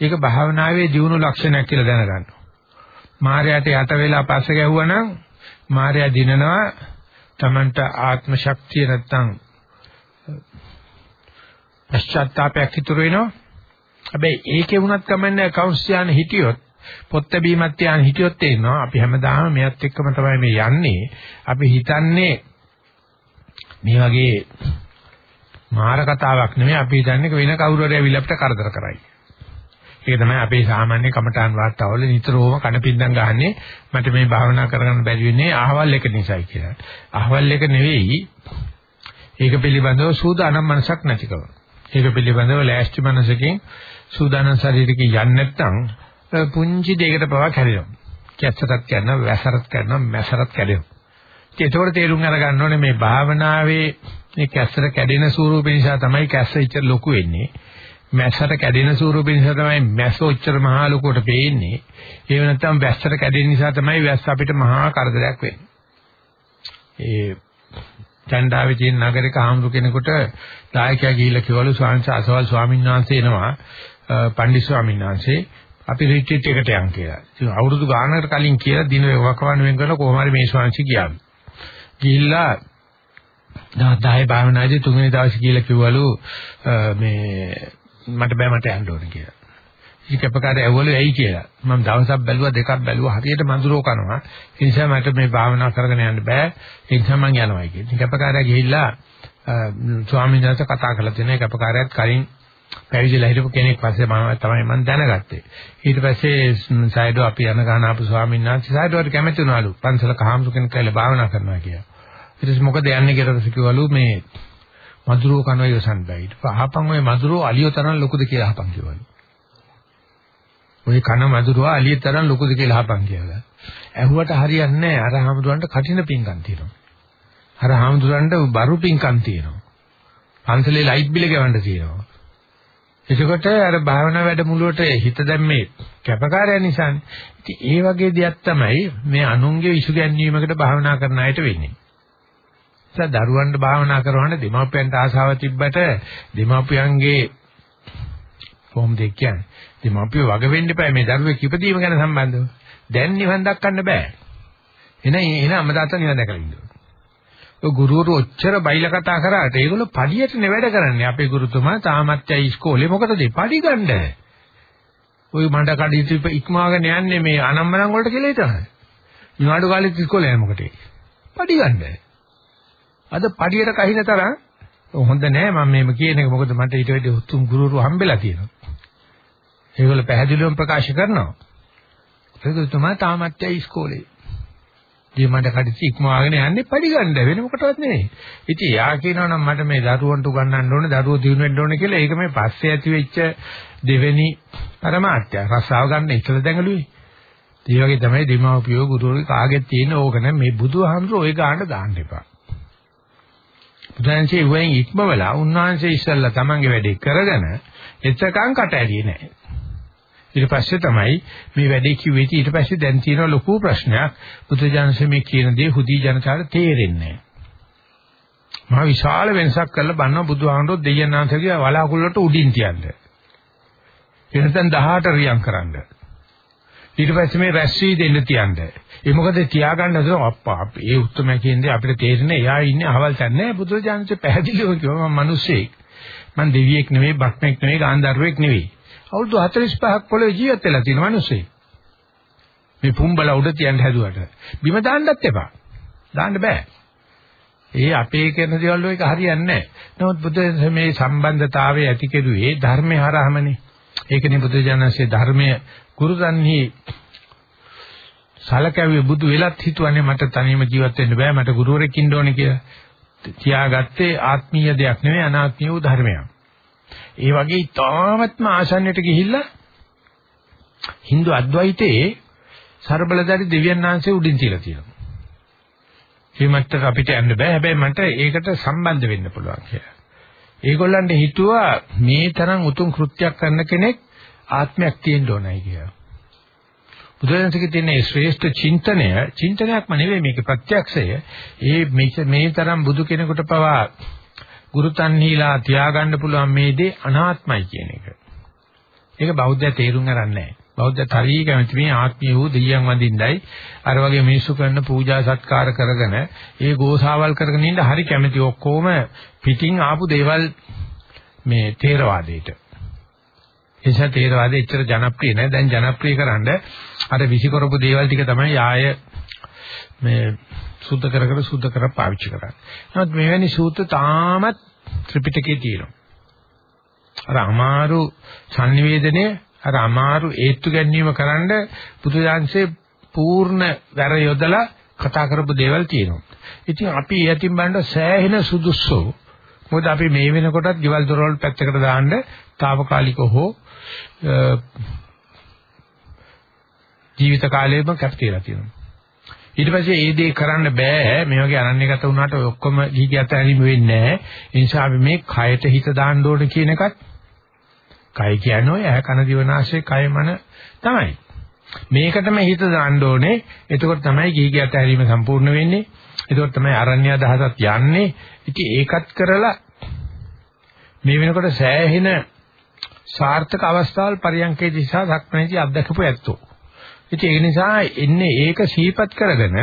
ඒක භාවනාවේ දියුණු ලක්ෂණයක් කියලා දැනගන්න. මාර්යාට යට වෙලා පස්සේ ගැහුවනම් මාර්යා දිනනවා Tamanට ආත්ම ශක්තිය නැත්තම් පශ්චාත්තාපයක් ඉතුරු වෙනවා. හැබැයි ඒකේ වුණත් කමන්නේ කවුන්ස් යන හිටියොත් පොත් බැීමත් යන හිටියොත් තේරෙනවා අපි හැමදාම මෙයත් එක්කම තමයි මේ යන්නේ. අපි හිතන්නේ මේ වගේ මාර කතාවක් නෙමෙයි අපි හිතන්නේ වෙන කවුරු හරි ඇවිල්ලා අපිට කරදර කරයි. ඒක තමයි අපේ සාමාන්‍ය කමඨාන් වාර්තාවල නිතරම කණපින්දම් ගහන්නේ මට මේ භාවනා කරගන්න බැරි වෙන්නේ අහවල් එක නිසායි කියලා. අහවල් එක නෙවෙයි ඒක පිළිබඳව සූදානම් මනසක් නැතිකම. ඒක පිළිබඳව ලෑස්ති මනසකින් සූදානම් ශරීරකින් යන්නේ නැත්නම් පුංචි දෙයකට පවා කැඩෙනවා. කැස්සටත් කරනවා, වැසරත් කරනවා, මැසරත් කැඩෙනවා. ඒකෝට තේරුම් අරගන්න ඕනේ මේ භාවනාවේ මේ කැස්සට කැඩෙන ස්වරූපය නිසා තමයි කැස්ස ඉච්චර ලොකු වෙන්නේ. මැස්සට කැඩෙන ස්වරූපය නිසා තමයි මැස්ස ඔච්චර මහා ලොකුවට පේන්නේ. ඒ වෙනත්නම් වැස්සට කැඩෙන නිසා තමයි වැස්ස අපිට මහා කරදරයක් වෙන්නේ. ඒ චණ්ඩාවේ තියෙන නගරයක ආම්රු කෙනෙකුට දායකයා ගිහිල්ලා කිව්වලු ස්වාමීන් අසවල් ස්වාමීන් වහන්සේ එනවා පණ්ඩිත ස්වාමීන් වහන්සේ අපි රිට්‍රීට් එකට යන් කියලා. ඉතින් අවුරුදු ගානකට කලින් කියලා දින වකවන්න වෙන කරලා කොහොම හරි මේ ස්වාමීන් වහන්සේ ගියා. ගිහිල්ලා දවස් 10 භාවනාදී තුන්වෙනි දවසේ කියලා කිව්වලු මේ මට බෑ මට යන්න ඕනේ කියලා. ඉතින් කැපකාරය ඇව්වලු ඇයි කියලා. මම දවසක් බැලුවා දෙකක් බැලුවා හරියට මඳුරෝ කනවා. ඒ නිසා මට මේ භාවනා කරගෙන යන්න බෑ. ඒ නිසා මම යනවා කියලා. ඉතින් කැපකාරය ගිහිල්ලා ස්වාමීන් වහන්සේ කතා කරලා තියෙනවා. කැපකාරයත් කලින් පැවිදිලා හිටපු කෙනෙක් පස්සේ මම තමයි මම දැනගත්තේ. ඊට පස්සේ සයිඩෝ අපි යන ගාන ආපු ස්වාමීන් වහන්සේ සයිඩෝට කැමති වුණාලු. පන්සල කහාමුසු කෙනෙක් කියලා භාවනා කරනවා කියලා. ඊට පස්සේ මොකද යන්නේ කියලා කිව්වලු මේ මధుරෝ කනවා ඉවසන් බෑ. ඊට පස්සේ අහපන් ඔය මధుරෝ අලියෝ තරම් ලොකුද කියලා අහපන් කියවලු. ඔය කන මధుරෝ අලියෝ තරම් ලොකුද කියලා අහපන් කියලා. ඇහුවට හරියන්නේ නැහැ. අර හාමුදුරන්ට කටින පිංකම් තියෙනවා. අර හාමුදුරන්ට බරු පිංකම් තියෙනවා. පන්සලේ ලයිට් බිල ගෙවන්න තියෙනවා. එතකොට අර භාවනා වැඩමුළුවට හිත දැම්මේ කැපකාරය නිසානේ. ඉතින් ඒ වගේ දෙයක් තමයි මේ අනුන්ගේ ඉසු ගැන්වීමකට භාවනා කරන අයට වෙන්නේ. ඒ දරුවන්ට භාවනා කරවන්න දෙමාපියන්ට ආසාව තිබ්බට දෙමාපියන්ගේ කොහොමද කියන්නේ? දෙමාපියෝ වග වෙන්න එපා මේ දරුවෙක් ඉපදීම ගැන සම්බන්ධව. දැන් නිවන් දක්කන්න බෑ. එන එන අම්මදාත නිවන් දැකලා ඉන්නවා. ඔය ගුරුවරු ඔච්චර බයිලා කතා කරාට ඒගොල්ලෝ පඩියටනේ වැඩ කරන්නේ. අපේ ගුරුතුමා තාමත් යයි ඉස්කෝලේ මොකටද පඩි ගන්න? ඔය මණ්ඩ කඩිතු ඉක්මාගෙන යන්නේ මේ අනම්මනම් වලට කියලා හිතනවා. නිවාඩු කාලෙත් ඉස්කෝලේ යන්නේ මොකටද? පඩි ගන්න. අද පඩියට කහින තරම් හොඳ නෑ මම මේම කියන එක මොකද මට ඊට වැඩි උතුම් ගුරුවරු හම්බෙලා තියෙනවා. ඒගොල්ලෝ පැහැදිලිවම ප්‍රකාශ කරනවා. ඒක තමයි තාමත්ය ඉස්කෝලේ. ඉතින් මට කඩිසි ඉක්මවාගෙන යන්නේ පඩි ගන්න වෙන මොකටවත් නෙමෙයි. ඉතින් එයා කියනවා නම් මට මේ දරුවන්ට උගන්වන්න ඕනේ, දරුවෝ දිනු වෙන්න ඕනේ කියලා. ඒක මේ පස්සේ ඇති වෙච්ච දෙවෙනි પરමාර්ථය. රස්සාව ගන්න ඉතල දැඟලුවේ. ඒ වගේ තමයි දීමෝපියෝ ගුරුවරු කාගෙත් තියෙන ඕක නැ මේ බුදුහාමුදුරෝ ඔය ගාන දාන්න එපා. බුදුන්සේ වෙන් ඉක්මවලා උන්වහන්සේ ඉස්සල්ලා තමන්ගේ වැඩේ කරගෙන එතකන් කට ඇරියේ නැහැ. ඊට පස්සේ තමයි මේ වැඩේ කිව්වේ ඊට පස්සේ දැන් තියෙන ලොකු ප්‍රශ්නයක් බුදුජානසෙ මේ කියන දේ හුදී ජනතාවට තේරෙන්නේ නැහැ. මහා විශාල වෙනසක් කරලා බannව බුදුහාමුදුරුවෝ දෙයයන්ාන්සේගේ වලාකුළු වලට උඩින් තියන්නේ. එනසෙන් 18 රියම් කරන්න. ඊට පස්සේ මේ රැස් වී දෙන්න තියන්නේ. ඒ මොකද තියාගන්න හදන අප්පා ඒ උත්තරම කියන්නේ අපිට තේරෙන්නේ එයා ඉන්නේ අහවල් තැන නෑ බුදුරජාණන්සේ පැහැදිලිව කිව්වා මම මිනිස්සෙක්. මම දෙවියෙක් නෙවෙයි, බක්මෙක් නෙවෙයි, ගාන්ධාරුවෙක් නෙවෙයි. අවුරුදු 45ක් පොළොවේ ජීවත් වෙලා තියෙන මිනිස්සෙක්. මේ පුම්බල උඩ තියන්න හැදුවට බිම දාන්නත් එපා. දාන්න බෑ. ඒ අපේ කරන දේවල් වල එක හරියන්නේ නැහැ. නමුත් බුදු මේ සම්බන්ධතාවය ඇති කෙරුවේ ධර්මේ හරහමනේ. ඒකනේ බුදුජානකසේ ධර්මයේ ගුරුදන්හි සලකැව්වේ බුදු වෙලත් හිතුවන්නේ මට තනියම ජීවත් වෙන්න බෑ මට ගුරුවරෙක් ඉන්න ඕනේ කියලා. තියාගත්තේ ආත්මීය දෙයක් නෙවෙයි අනාත්මීය වූ ධර්මයක්. ඒ වගේ තාමත්ම ආසන්නයට ගිහිල්ලා Hindu අද්වෛතයේ ਸਰබලදාරි දෙවියන් වහන්සේ උඩින් තියලා තියෙනවා. මේ මත්තක අපිට යන්න බෑ හැබැයි මට ඒකට සම්බන්ධ වෙන්න පුළුවන් කියලා. ඒගොල්ලන්ට හිතුවා මේ තරම් උතුම් කෘත්‍යයක් කරන කෙනෙක් ආත්මයක් තියෙන්න ඕනයි කියලා. බුදුරජාණන්සේගේ තියෙන ශ්‍රේෂ්ඨ චින්තනය චින්තනයක්ම නෙවෙයි මේක ප්‍රත්‍යක්ෂය. ඒ මේ තරම් බුදු කෙනෙකුට පවා ගුරුතන්හිලා තියාගන්න පුළුවන් මේ දේ අනාත්මයි කියන එක. ඒක බෞද්ධය තේරුම් ගන්න නැහැ. බෞද්ධ තරී කැමති මේ ආත්මීය වූ දෙයියන් වඳින්නයි අර වගේ මිනිස්සු කරන පූජා සත්කාර කරගෙන ඒ ගෝසාවල් කරගෙන ඉන්න හරි කැමති ඔක්කොම පිටින් ආපු දේවල් මේ තේරවාදයට. නිසා තේරවාදය එච්චර ජනප්‍රිය නෑ. දැන් ජනප්‍රිය කරන්න අර විසිකරපු දේවල් ටික තමයි ආය මේ සුද්ධ කර කර සුද්ධ කර පාවිච්චි කරන්නේ. නමුත් මෙවැනි සූත්‍ර තාමත් ත්‍රිපිටකයේ තියෙනවා. අර අමාරු sannivedanaya අර අමාරු ඒත්තු ගැනීම කරන්න බුදුදාංශේ පූර්ණ වැර යොදලා කතා කරපු දේවල් තියෙනවා. ඉතින් අපි යටින් බණ්ඩ සෑහෙන සුදුස්සෝ මොකද අපි මේ වෙනකොටත් ගෙවල් දොරවල් පැත්තකට දාන්න తాවකාලික හෝ ජීවිත කාලෙම කැපතිලා තියෙනවා. ඊට පස්සේ ඒ දේ කරන්න බෑ මේ වගේ අනන්‍යගත වුණාට ඔක්කොම ගිහිගත හැරීම වෙන්නේ නැහැ. ඒ නිසා අපි මේ කයට හිත දාන්න ඕන කියන එකත් කය කියන්නේ ඔය ඇහ කන දිවනාශය කය මන තමයි. මේකටම හිත දාන්න ඕනේ. එතකොට තමයි ගිහිගත හැරීම සම්පූර්ණ වෙන්නේ. එතකොට තමයි අරණ්‍ය අදහසක් යන්නේ. ඉතින් ඒකත් කරලා මේ වෙනකොට සෑහෙන සාර්ථක අවස්ථාවල් පරියන්කේ දිශා දක්වන්නේදී අත්දකපු ඇත්තෝ. ඉතින් ඒ නිසා එන්නේ ඒක සීපත් කරගෙන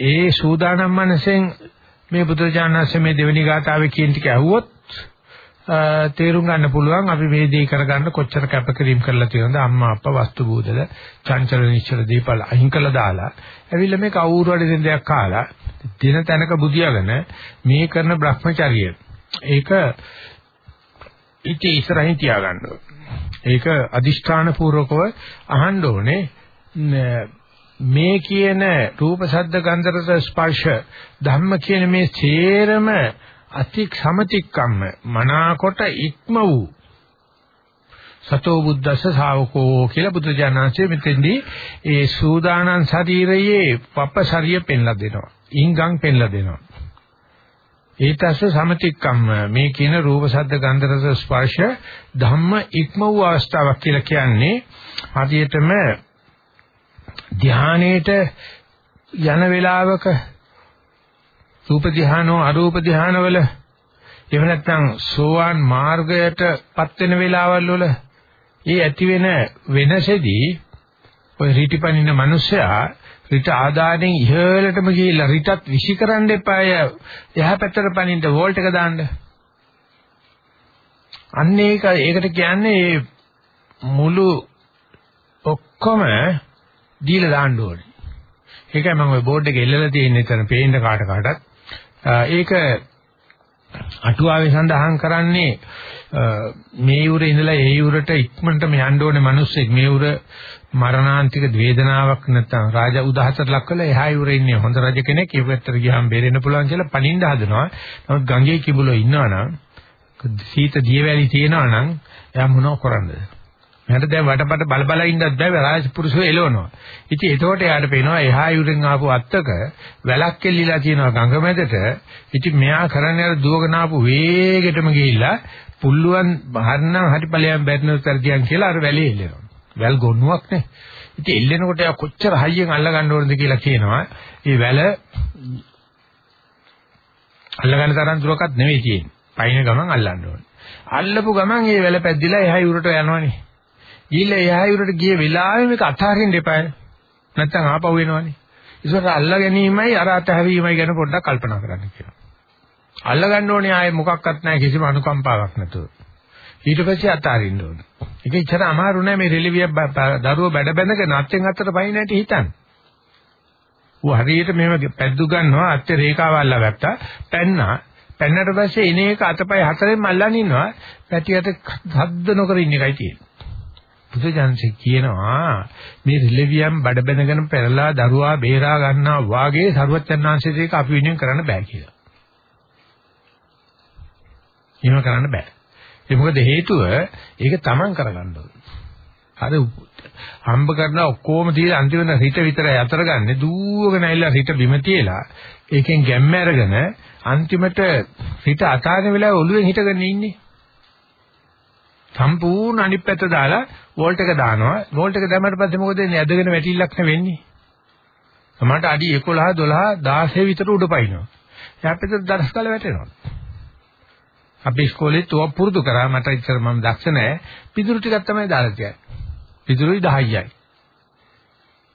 ඒ සූදානම් මනසෙන් මේ බුදුරජාණන්සේ මේ දෙවෙනි ගාථාවේ කියන ටික ඇහුවොත් තේරුම් ගන්න පුළුවන් අපි මේ දේ කරගන්න කොච්චර කැපකිරීම කරලා තියෙනවද අම්මා අප්පා වස්තු බෝධල චංචල නිශ්චල දීපල අහිං කළා දාලා ඇවිල්ලා මේ කවුරු හරි දෙන දෙයක් කාලා දින තැනක බුදියාගෙන මේ කරන Brahmacharya ඒක ඉති ඉස්සරහින් තියාගන්න. ඒක අදිෂ්ඨාන පූර්වකව අහන්න ඕනේ. මේ කියන රූප ශබ්ද ගන්ධ රස ස්පර්ශ ධම්ම කියන මේ සේරම අති සමතික්කම්ම මනාකොට ඉක්ම වූ සතෝ බුද්දස්ස ශාවකෝ කියලා බුදුජානනාංශයේ මෙතෙන්දී ඒ සූදානම් ශරීරයේ පප්පශරිය පෙන්ලා දෙනවා. ඉංගම් පෙන්ලා දෙනවා. ඒතස්ස සමතික්කම්ම මේ කියන රූප ශබ්ද ගන්ධ රස ස්පර්ශ ධම්ම ඉක්ම වූ අවස්ථාවක් කියලා කියන්නේ හරියටම ධානයේට යන වේලාවක රූප ධානෝ අරූප ධානවල එහෙම නැත්නම් සෝවාන් මාර්ගයටපත් වෙන වෙලාවල් වල ඒ ඇති වෙන වෙනසෙදී ඔය රීටිපනින්න මිනිස්සයා රිට ආදානෙන් ඉහළටම ගිහිල්ලා රිටත් විශ්ිකරන්න එපාය. එහා පැත්තට පනින්න වෝල්ට් එක දාන්න. අන්න ඒක ඒකට කියන්නේ මුළු ඔක්කොම දීලා දාන්න ඕනේ. ඒකයි මම ওই බෝඩ් එකේ එල්ලලා තියෙන එතන පේන්න කාට කාටත්. ඒක අටුවාවේ සඳහන් කරන්නේ මේ යුරේ ඉඳලා ඒ යුරට ඉක්මනටම යන්න ඕනේ මිනිස්සෙක් මේ යුර මරණාන්තික වේදනාවක් නැත්නම් රාජ උදාහසට ලක් කරලා එහා යුරේ ඉන්නේ හොඳ රජ කෙනෙක් ඒ පැත්තට ගියාම බේරෙන්න පුළුවන් කියලා පණින්න හදනවා. නමුත් ගංගේ කිඹුලෝ ඉන්නවනම් සීත දියවැලි තියෙනවා නම් එයා මොනව කරන්නද? මට දැන් වටපට බල බල ඉන්නත් බෑ රාජපුරුෂෝ එලවනවා. ඉතින් එතකොට එයාට පේනවා එහා යුරෙන් ආපු අත්තක වැලක් කෙල්ලිලා තියෙනවා ගඟ මැදට. ඉතින් මෙයා කරන්නේ අර දුවගෙන ආපු වේගෙටම ගිහිල්ලා පුල්ලුවන් හරනම් හරි ඵලයන් බැරිනොත් කරදියන් කියලා අර වැලේ එල්ලෙනවා. වැල් ගොන්නුවක් නේ. ඉතින් එල්ලෙනකොට එයා කොච්චර හයියෙන් අල්ල ගන්න ඕනද කියලා කියනවා. මේ වැල අල්ලගන්න තරම් දුරකත් නෙවෙයි තියෙන්නේ. පයින් ගමන් අල්ලන්න ඕනේ. අල්ලපු ගමන් මේ වැල පැද්දිලා එහා යුරට යනවනේ. ගිහිල්ලා එහා යුරට ගිය වෙලාවෙ මේක අතහරින්න එපායි. නැත්තම් ආපහු එනවනේ. ඒසොර අල්ලා ගැනීමයි අර අතහැරීමයි ගැන පොඩ්ඩක් කල්පනා කරන්න කියලා. අල්ලා ගන්න ඕනේ ආයේ මොකක්වත් නැහැ කිසිම අනුකම්පාවක් නැතුව. ඊට පස්සේ අතාරින්න ඕනේ. ඒක ඉච්චර අමාරු නෑ මේ රිලිවිය දරුව බැඩ බැඳගෙන අත්ෙන් අතට පයින් නැටි හිතන්න. ඌ හරියට මෙහෙම පැද්දු ගන්නවා අත්ේ රේඛාව අල්ලා ගත්තා. පැන්නා. පැන්නට පස්සේ එන එක අතපය හතරෙන්ම අල්ලන් ඉන්නවා. පැටියට හද්ද නොකර ඉන්න එකයි තියෙන්නේ. බුදුජානසෙ කියනවා මේ රිලෙවියම් බඩ බැඳගෙන පෙරලා දරුවා බේරා ගන්නා වාගේ සරුවච්චන්හන්සේ දෙක අපි වෙනුවෙන් කරන්න බෑ කියලා. එහෙම කරන්න බෑ. ඒ මොකද හේතුව ඒක තමන් කරගන්න ඕනේ. අර හම්බ කරන ඔක්කොම තියලා අන්තිමට හිත විතරයි අතර ගන්න දූවගෙන ඇවිල්ලා හිත බිම තියලා ඒකෙන් ගැම්ම අරගෙන අන්තිමට හිත අතාරින වෙලාවේ ඔළුවෙන් හිටගෙන ඉන්නේ. සම්පූර්ණ අනිත් පැත්ත දාලා වෝල්ට් එක දානවා. වෝල්ට් එක දැම්මට පස්සේ මොකද වෙන්නේ? ඇදගෙන වැටිල්ලක් නෙවෙන්නේ. සමහරට අඩි 11 12 16 විතර උඩ පයින්නවා. එයා පිටට දරස්කල වැටෙනවා. අපි ඉස්කෝලේ තුව පුරුදු කරා මට ඉතර මම දක්ෂ නැහැ. පිදුරු ටිකක් තමයි දාලා තියන්නේ. පිදුරුයි 10යි.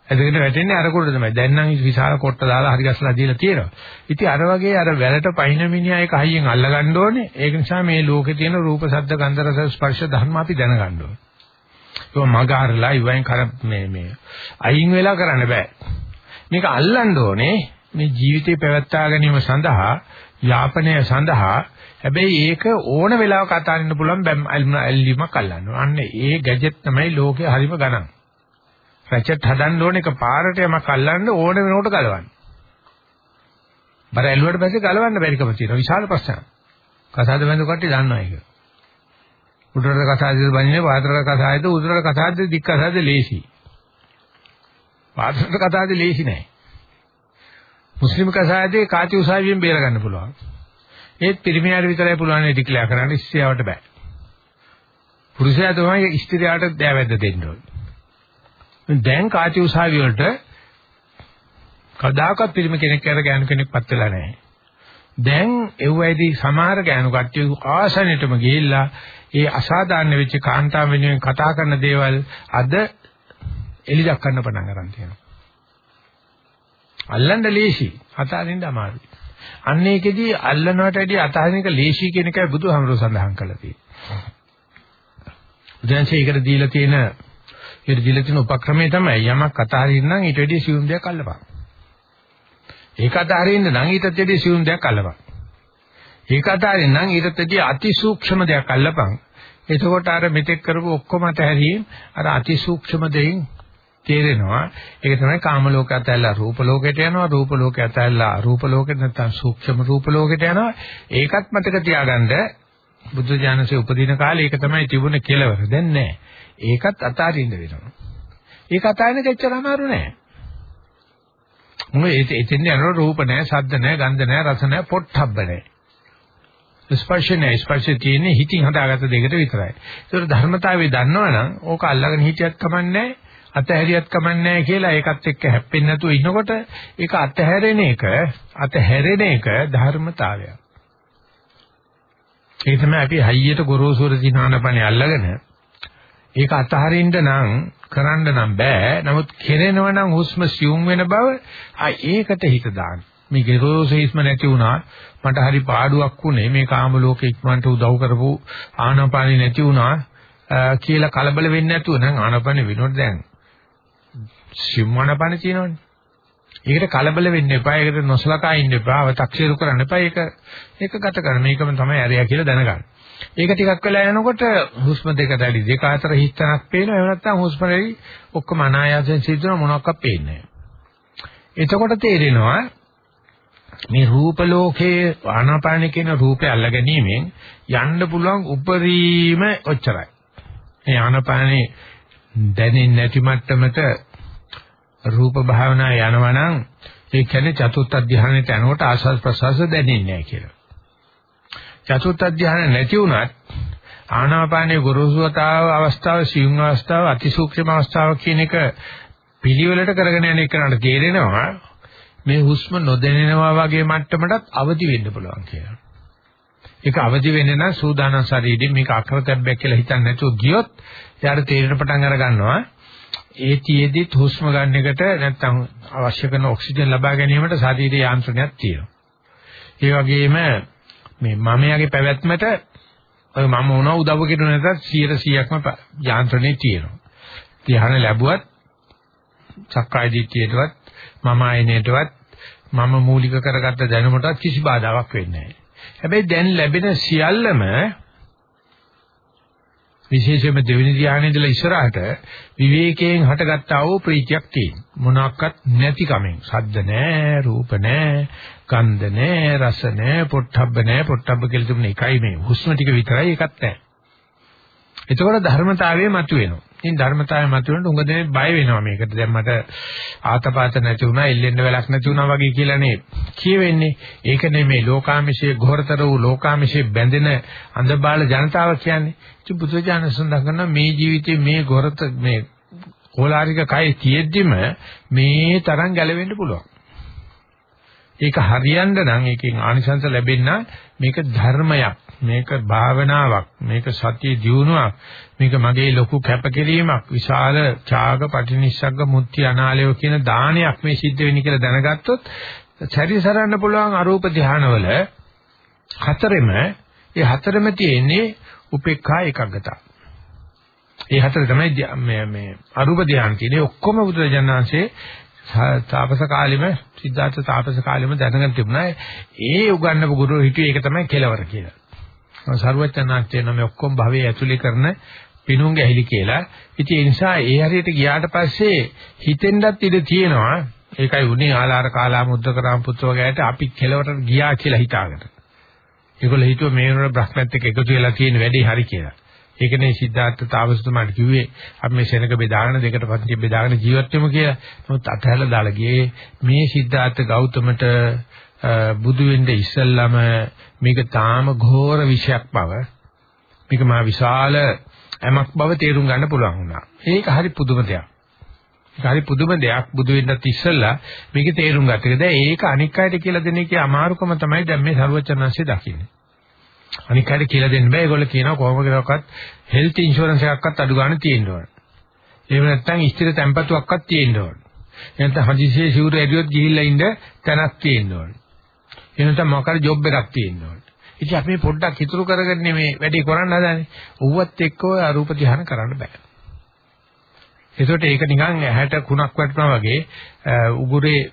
ඇදගෙන වැටෙන්නේ අර කොට තමයි. දැන් නම් විශාල කොට දාලා හරි ගස්සලා දීලා තියෙනවා. ඉතින් අර වගේ අර වැලට පයින් මිනිහා එක හයියෙන් අල්ල ගන්න ඕනේ. ඒක නිසා මේ ලෝකේ තියෙන රූප, ශබ්ද, ගන්ධ, රස, ස්පර්ශ ධර්ම අපි දැනගන්න ඕනේ. ඒක මගහරලා ඉවෙන් කර මේ මේ අයින් වෙලා කරන්න බෑ. මේක අල්ලන්න ඕනේ මේ ජීවිතේ පැවැත්තා ගැනීම සඳහා, යාපනය සඳහා හැබැයි ඒක ඕන වෙලාවක අතාරින්න පුළුවන් ඇල්ලීමක් අල්ලන්න ඕන. අන්න ඒ ගැජට් තමයි ලෝකේ හරිම ගණන්. රැචට් හදන්න ඕන එක පාරට යමක් අල්ලන්න ඕන වෙනකොට ගලවන්න. බර ඇල්ලුවට පස්සේ ගලවන්න බැරිකම තියෙනවා. විශාල ප්‍රශ්නයක්. කසාද බඳු කට්ටිය දන්නවා ඒක. උඩරට කසාදෙද බන්නේ පාතරට කසාදෙද උඩරට කසාදෙද දික් කසාදෙද ලේසි. පාතරට කසාදෙද ලේසි නෑ. මුස්ලිම් කසාදේ කාටි උසාවියෙන් බේර ගන්න පුළුවන්. ඒත් පිරිමියාට විතරයි පුළුවන් ඩික්ලෙයාර් කරන්න ස්ත්‍රියට බෑ. පුරුෂයා තමයි ස්ත්‍රියට දෑවැද්ද දෙන්න ඕනේ. දැන් කාටි උසාවිය වලට කවදාකවත් පිරිමි කෙනෙක් කර ගෑනු කෙනෙක් පත් වෙලා නැහැ. දැන් එව්වයිදී සමහර ගෑනු කට්ටිය ආසනෙටම ගිහිල්ලා ඒ අසාධාරණ වෙච්ච කාන්තාව වෙනුවෙන් කතා කරන දේවල් අද එලි දක්වන්න පටන් ගන්න තියෙනවා. අල්ලන්න ලේසි, අතාරින්න අමාරුයි. අන්න ඒකෙදී අල්ලනවට වැඩිය අතහරින එක ලේසි කියන එකයි බුදුහාමුදුරුවෝ සඳහන් කළා තියෙන්නේ. දැන් ඒකට දීලා තියෙන ඒකට දීලා තියෙන උපක්‍රමය තමයි යමක් අතහරින්න නම් ඊට වැඩිය සියුම් දෙයක් අල්ලපන්. ඒක අතහරින්න නම් ඊටත් වැඩිය සියුම් දෙයක් අල්ලපන්. ඒක අතහරින්න නම් ඊටත් වැඩිය අතිසූක්ෂම දෙයක් අල්ලපන්. එතකොට අර මෙතෙක් කරපු ඔක්කොම අතහැරීම් අර අතිසූක්ෂම දෙයින් තේරෙනවා ඒක තමයි කාම ලෝකයට ඇල්ලා රූප ලෝකයට යනවා රූප ලෝකයට ඇල්ලා රූප ලෝකෙට නැත්නම් සූක්ෂම රූප ලෝකයට යනවා ඒකත් මතක තියාගන්න බුද්ධ ඥානසේ උපදින කාලේ ඒක තමයි තිබුණේ කෙලවර. දැන් නෑ. ඒකත් අතාරින්න වෙනවා. ඒක අතාරින්න දෙච්චර අමාරු නෑ. මොකද එතෙන් යනකොට රූප නෑ, ශබ්ද නෑ, ගන්ධ නෑ, රස නෑ, පොට්ටබ්බ නෑ. ස්පර්ශ නෑ. ස්පර්ශ තියෙන්නේ හිතින් හදාගත්ත දෙයකට විතරයි. ඒතර ධර්මතාවය දන්නවනම් ඕක අල්ලගෙන හිටියත් කමන්නේ අතහැරියත් කමන්නේ කියලා ඒකත් එක්ක හැප්පෙන්නේ නැතුව ඉන්නකොට ඒක අතහැරෙන එක අතහැරෙන එක ධර්මතාවයක්. ඒ තමයි අපි හයියට ගොරෝසුර දිනානපනේ අල්ලගෙන ඒක අතහරින්න නම් කරන්න නම් බෑ. නමුත් කෙරෙනවා නම් හුස්ම සියුම් වෙන බව ආ ඒකට හිත දාන්න. මේ ගොරෝසුයිස්ම නැති වුණා මට හරි පාඩුවක් වුණේ මේ කාම ලෝකෙ ඉක්මනට උදව් කරපු ආනාපානෙ නැති වුණා කියලා කලබල වෙන්නේ නැතුව නම් ආනාපානෙ විනෝඩ දැන් සියුම් ආනාපානෙ තියෙනවනේ. ඒකට කලබල වෙන්න එපා. ඒකට නොසලකා ඉන්න එපා. අව탁සිරු කරන්න එපා. ඒක ඒක ගත කරන මේකම තමයි ඇරයා කියලා දැනගන්න. ඒක ටිකක් වෙලා යනකොට හුස්ම දෙක දැඩි දෙක අතර හිස්තනක් පේනවා. එහෙම නැත්නම් හුස්ම රැලි ඔක්කොම අනායාසයෙන් සිද්ධ වෙන මොනක්වත් පේන්නේ නැහැ. එතකොට තේරෙනවා මේ රූප ලෝකයේ ආනාපාන කියන රූපය අල්ල ගැනීමෙන් යන්න පුළුවන් උපරිම ඔච්චරයි. මේ ආනාපානේ දැනෙන්නේ නැති මට්ටමට රූප භාවනා යනවා නම් ඒ කියන්නේ චතුත්ථ ධානයට යනකොට ආස්වාද ප්‍රසවාස දැනෙන්නේ නැහැ කියලා. චතුත්ථ ධානය නැති වුණත් ආනාපානයේ ගුරුසුවතාව අවස්ථාව සියුම් අවස්ථාව අතිසූක්ෂම අවස්ථාව කියන එක පිළිවෙලට කරගෙන යන එකනට තේරෙනවා මේ හුස්ම නොදැනෙනවා වගේ මට්ටමටත් අවදි වෙන්න පුළුවන් කියලා. ඒක අවදි වෙන්නේ නම් සූදානම් ශරීරයෙන් මේක අකරතැබ්බයක් කියලා හිතන්නේ නැතුව ගියොත් එයාට තේරෙන පටන් අර ගන්නවා ඒ තියේදිත් හුස්ම ගන්න එකට නැත්තම් අවශ්‍ය කරන ඔක්සිජන් ලබා ගැනීමට ශරීරයේ යාන්ත්‍රණයක් තියෙනවා. ඒ වගේම මේ මමයාගේ පැවැත්මට ඔය මම වුණා උදව් කෙරුව නැතත් 100%ක්ම යාන්ත්‍රණේ තියෙනවා. ධ්‍යාන ලැබුවත් සක්කාය දිට්ඨියටවත් මම ආයනයටවත් මම මූලික කරගත්ත දැනුමටත් කිසි බාධාවක් වෙන්නේ නැහැ. හැබැයි දැන් ලැබෙන සියල්ලම විශේෂයෙන්ම දෙවෙනි ධ්‍යානෙ ඉඳලා ඉස්සරහට විවේකයෙන් හටගත්තා වූ ප්‍රීතියක් තියෙන. මොනක්වත් නැති කමෙන්. සද්ද නැහැ, රූප නැහැ, ගන්ධ නැහැ, රස නැහැ, පොට්ටබ්බ නැහැ. පොට්ටබ්බ කියලා තිබුණ එකයි මේ. හුස්ම ටික විතරයි ඒකත් නැහැ. එතකොට ධර්මතාවයේ මතුවෙනවා. ඉතින් ධර්මතාවය මතුවෙනට උඟ දෙනේ බය වෙනවා මේකට. දැන් මට ආතපాత නැති වුණා, ඉල්ලෙන්න වෙලක් නැති වුණා වගේ කියලානේ කියවෙන්නේ. ඒක නෙමේ ලෝකාමිෂයේ ඝෝරතර වූ ලෝකාමිෂයේ බැඳෙන අඳබාල ජනතාව කියන්නේ. ඉතින් බුදුචානන් සඳහන් කරනවා මේ ජීවිතේ මේ ඝෝරත මේ ඕලාරික කය තියෙද්දිම මේ තරම් ගැලවෙන්න පුළුවන්. ඒක හරියන්න නම් ඒකෙන් ආනිසංස ලැබෙන්න මේක ධර්මයක් මේක භාවනාවක් මේක සතිය දියුණුවක් මේක මගේ ලොකු කැපකිරීමක් විශාල ඡාග පටිනිස්සග්ග මුත්‍ති අනාලය කියන දානයක් මේ සිද්ධ වෙන්නේ කියලා දැනගත්තොත් සැරිසරන්න පුළුවන් අරූප ධානවල හතරෙම ඒ හතරෙම තියෙන්නේ උපේක්ඛා එකග්ගතා. ඒ හතර තමයි මේ මේ අරූප ධානය කියන්නේ ඔක්කොම බුදුරජාණන්සේ තාපස කාලෙම සිද්ධාර්ථ තාපස කාලෙම දැනගෙන තිබුණා. ඒ උගන්නපු ගුරු හිතුවේ ඒක තමයි කෙලවර කියලා. සරුවචනාංශය නම් ඔක්කොම භවයේ ඇතුලේ කරන පිනුම් ගැහිලි කියලා. ඉතින් ඒ නිසා ඒ හරියට ගියාට පස්සේ හිතෙන්වත් ඉඩ තියෙනවා. ඒකයි උනේ ආලාර කාලා මුද්දකරාම පුත්‍රව ගෑට අපි කෙලවරට ගියා කියලා හිතාගෙන. ඒගොල්ලෝ හිතුව මේ වුණ බ්‍රහ්මත් එක්ක එකතු වෙලා තියෙන වැඩේ හරි කියලා. ඒකනේ සිද්ධාර්ථ තාපසතුමාට කිව්වේ අපි මේ ශෙනක බෙදාගෙන දෙකට පන්ති බෙදාගෙන ජීවත් වෙමු කියලා. නමුත් අතහැරලා දාලා ගියේ මේ සිද්ධාර්ථ ගෞතමට බුදු වෙන්න ඉස්සල්ලාම මේක තාම ඝෝර විෂයක් බව මේක මා විශාල ඇමක් බව තේරුම් ගන්න පුළුවන් වුණා. ඒක හරි පුදුම දෙයක්. ඒක හරි පුදුම දෙයක් බුදු වෙන්නත් ඉස්සල්ලා මේක තේරුම් ගත්තේ. දැන් ඒක අනික් අයට කියලා දෙන එකේ අමාරුකම තමයි දැන් මේ ਸਰවචනංශය දකින්නේ. අනික් අයට කියලා දෙන්න බෑ. ඒගොල්ලෝ කියනවා කොහොමදකවත් හෙල්ත් ඉන්ෂුරන්ස් එකක්වත් අඩු ගන්න තියෙන්න ඕන. එහෙම නැත්නම් ස්ථිර තැන්පතුවක්වත් තියෙන්න ඕන. එහෙනම් හදිසියේ සිවුර ඇරියොත් ගිහිල්ලා ඉන්න තැනක් තියෙන්න ඕන. එහෙම නැත්නම් මොකක්ද ජොබ් එකක් තියෙන්න ඕන. ඉතින් අපි පොඩ්ඩක් හිතුරු කරගෙන මේ වැඩේ කරන්න හදන්නේ. ඌවත් එක්ක ඔය අරූප ධ්‍යාන කරන්න බෑ. ඒකට ඒක නිකන් ඇහැට කුණක් වැටෙනවා වගේ උගුරේ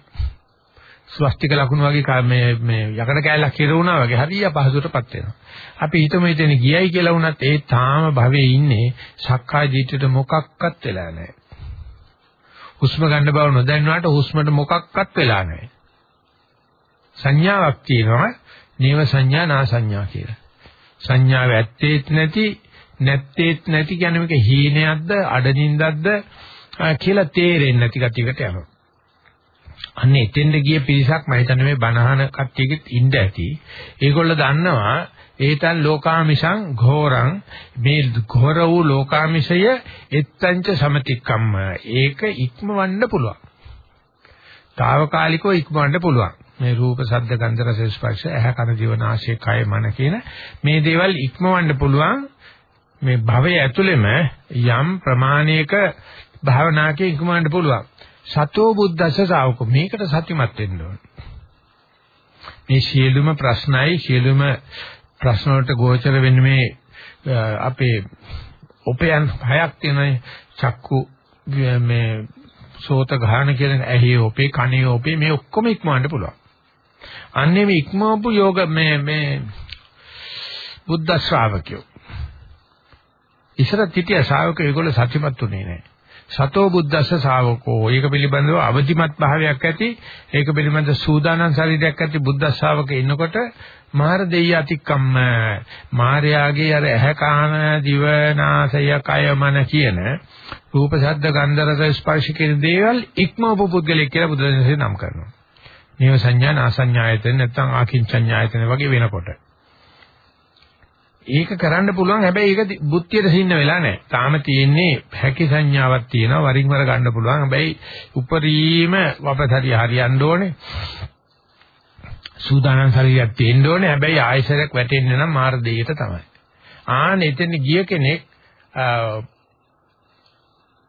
ස්වස්තික ලකුණු වගේ මේ මේ යකඩ කෑල්ලක් හිරුණා වගේ හරිය පහසුටපත් වෙනවා. අපි හිතමු ඉතින් ගියයි කියලා වුණත් ඒ තාම භවයේ ඉන්නේ සක්කාය දිට්ඨියට මොකක්වත් වෙලා නැහැ. හුස්ම ගන්න බව නොදන්නාට හුස්මට මොකක්වත් වෙලා නැහැ. සංඥාවක් තියෙනවා නේව සංඥා නා සංඥා කියලා. සංඥාව ඇත්තේත් නැති නැත්තේත් නැති කියන්නේ මේක හීනයක්ද අඩනින්දක්ද කියලා තේරෙන්නේ නැති ගතියකට යනවා. අන්න එතෙන්ද ගිය පිරිසක් මම හිතන්නේ මේ බණහන කට්ටියගෙත් ඉන්න ඇති. ඒගොල්ලෝ දන්නවා ඒතන් ලෝකාමිෂං ඝෝරං මේ ඝෝර වූ ලෝකාමිෂය එත්තංච සමතික්කම්ම. ඒක ඉක්මවන්න පුළුවන්. తాවකාලිකව ඉක්මවන්න පුළුවන්. මේ රූප, ශබ්ද, ගන්ධ, රස, ස්පර්ශ, ඇහ, කන, දිව, නාසය, කය, මන කියන මේ දේවල් ඉක්මවන්න පුළුවන්. මේ භවය ඇතුළෙම යම් ප්‍රමාණයක භාවනාවකින් ඉක්මවන්න පුළුවන්. සතෝ බුද්දස්ස ශාවකෝ මේකට සත්‍යමත් වෙන්න ඕන. මේ සියලුම ප්‍රශ්නයි සියලුම ප්‍රශ්න වලට ගෝචර වෙන්නේ මේ අපේ උපයන් හයක් තියෙනනේ චක්කු මේ සෝත ගාහන කියන ඇහි ඔපේ කනේ ඔපේ මේ ඔක්කොම ඉක්මවන්න පුළුවන්. අන්නේ මේ ඉක්මවපු යෝග මේ මේ බුද්ධ ශ්‍රාවකයෝ. ඉස්සර තිටිය ශ්‍රාවකයෝ ඒගොල්ලෝ සත්‍යමත් උනේ නැහැ. සතෝ බුද්දස්ස ශාවකෝ. ඒක පිළිබඳව අවදිමත් භාවයක් ඇති. ඒක පිළිබඳ සූදානම් ශරීරයක් ඇති බුද්ධ ශාවක ඉන්නකොට මාර දෙය අතික්කම්ම මාර්යාගේ අර ඇහැ කාන දිව නාසය කය මන කියන රූප ශබ්ද ගන්ධ රස ස්පර්ශ කියන දේවල් ඉක්මවපු පුද්ගලෙක් කියලා බුදුදහමේ නම් කරනවා. නේව සංඥා නාසඤ්ඤායතන නැත්නම් ආකින්චඤ්ඤායතන වගේ වෙනකොට. ඒක කරන්න පුළුවන් හැබැයි ඒක බුද්ධියට සින්න වෙලා නැහැ. තාම තියෙන්නේ හැකි සංඥාවක් තියෙනවා වරින් වර ගන්න පුළුවන්. හැබැයි උපරිම වපසරිය හරියන්න ඕනේ. සූදානම් ශරීරයක් තියෙන්න ඕනේ. හැබැයි ආයශරයක් වැටෙන්නේ නම් මාර දෙයට තමයි. ආන එතන ගිය කෙනෙක්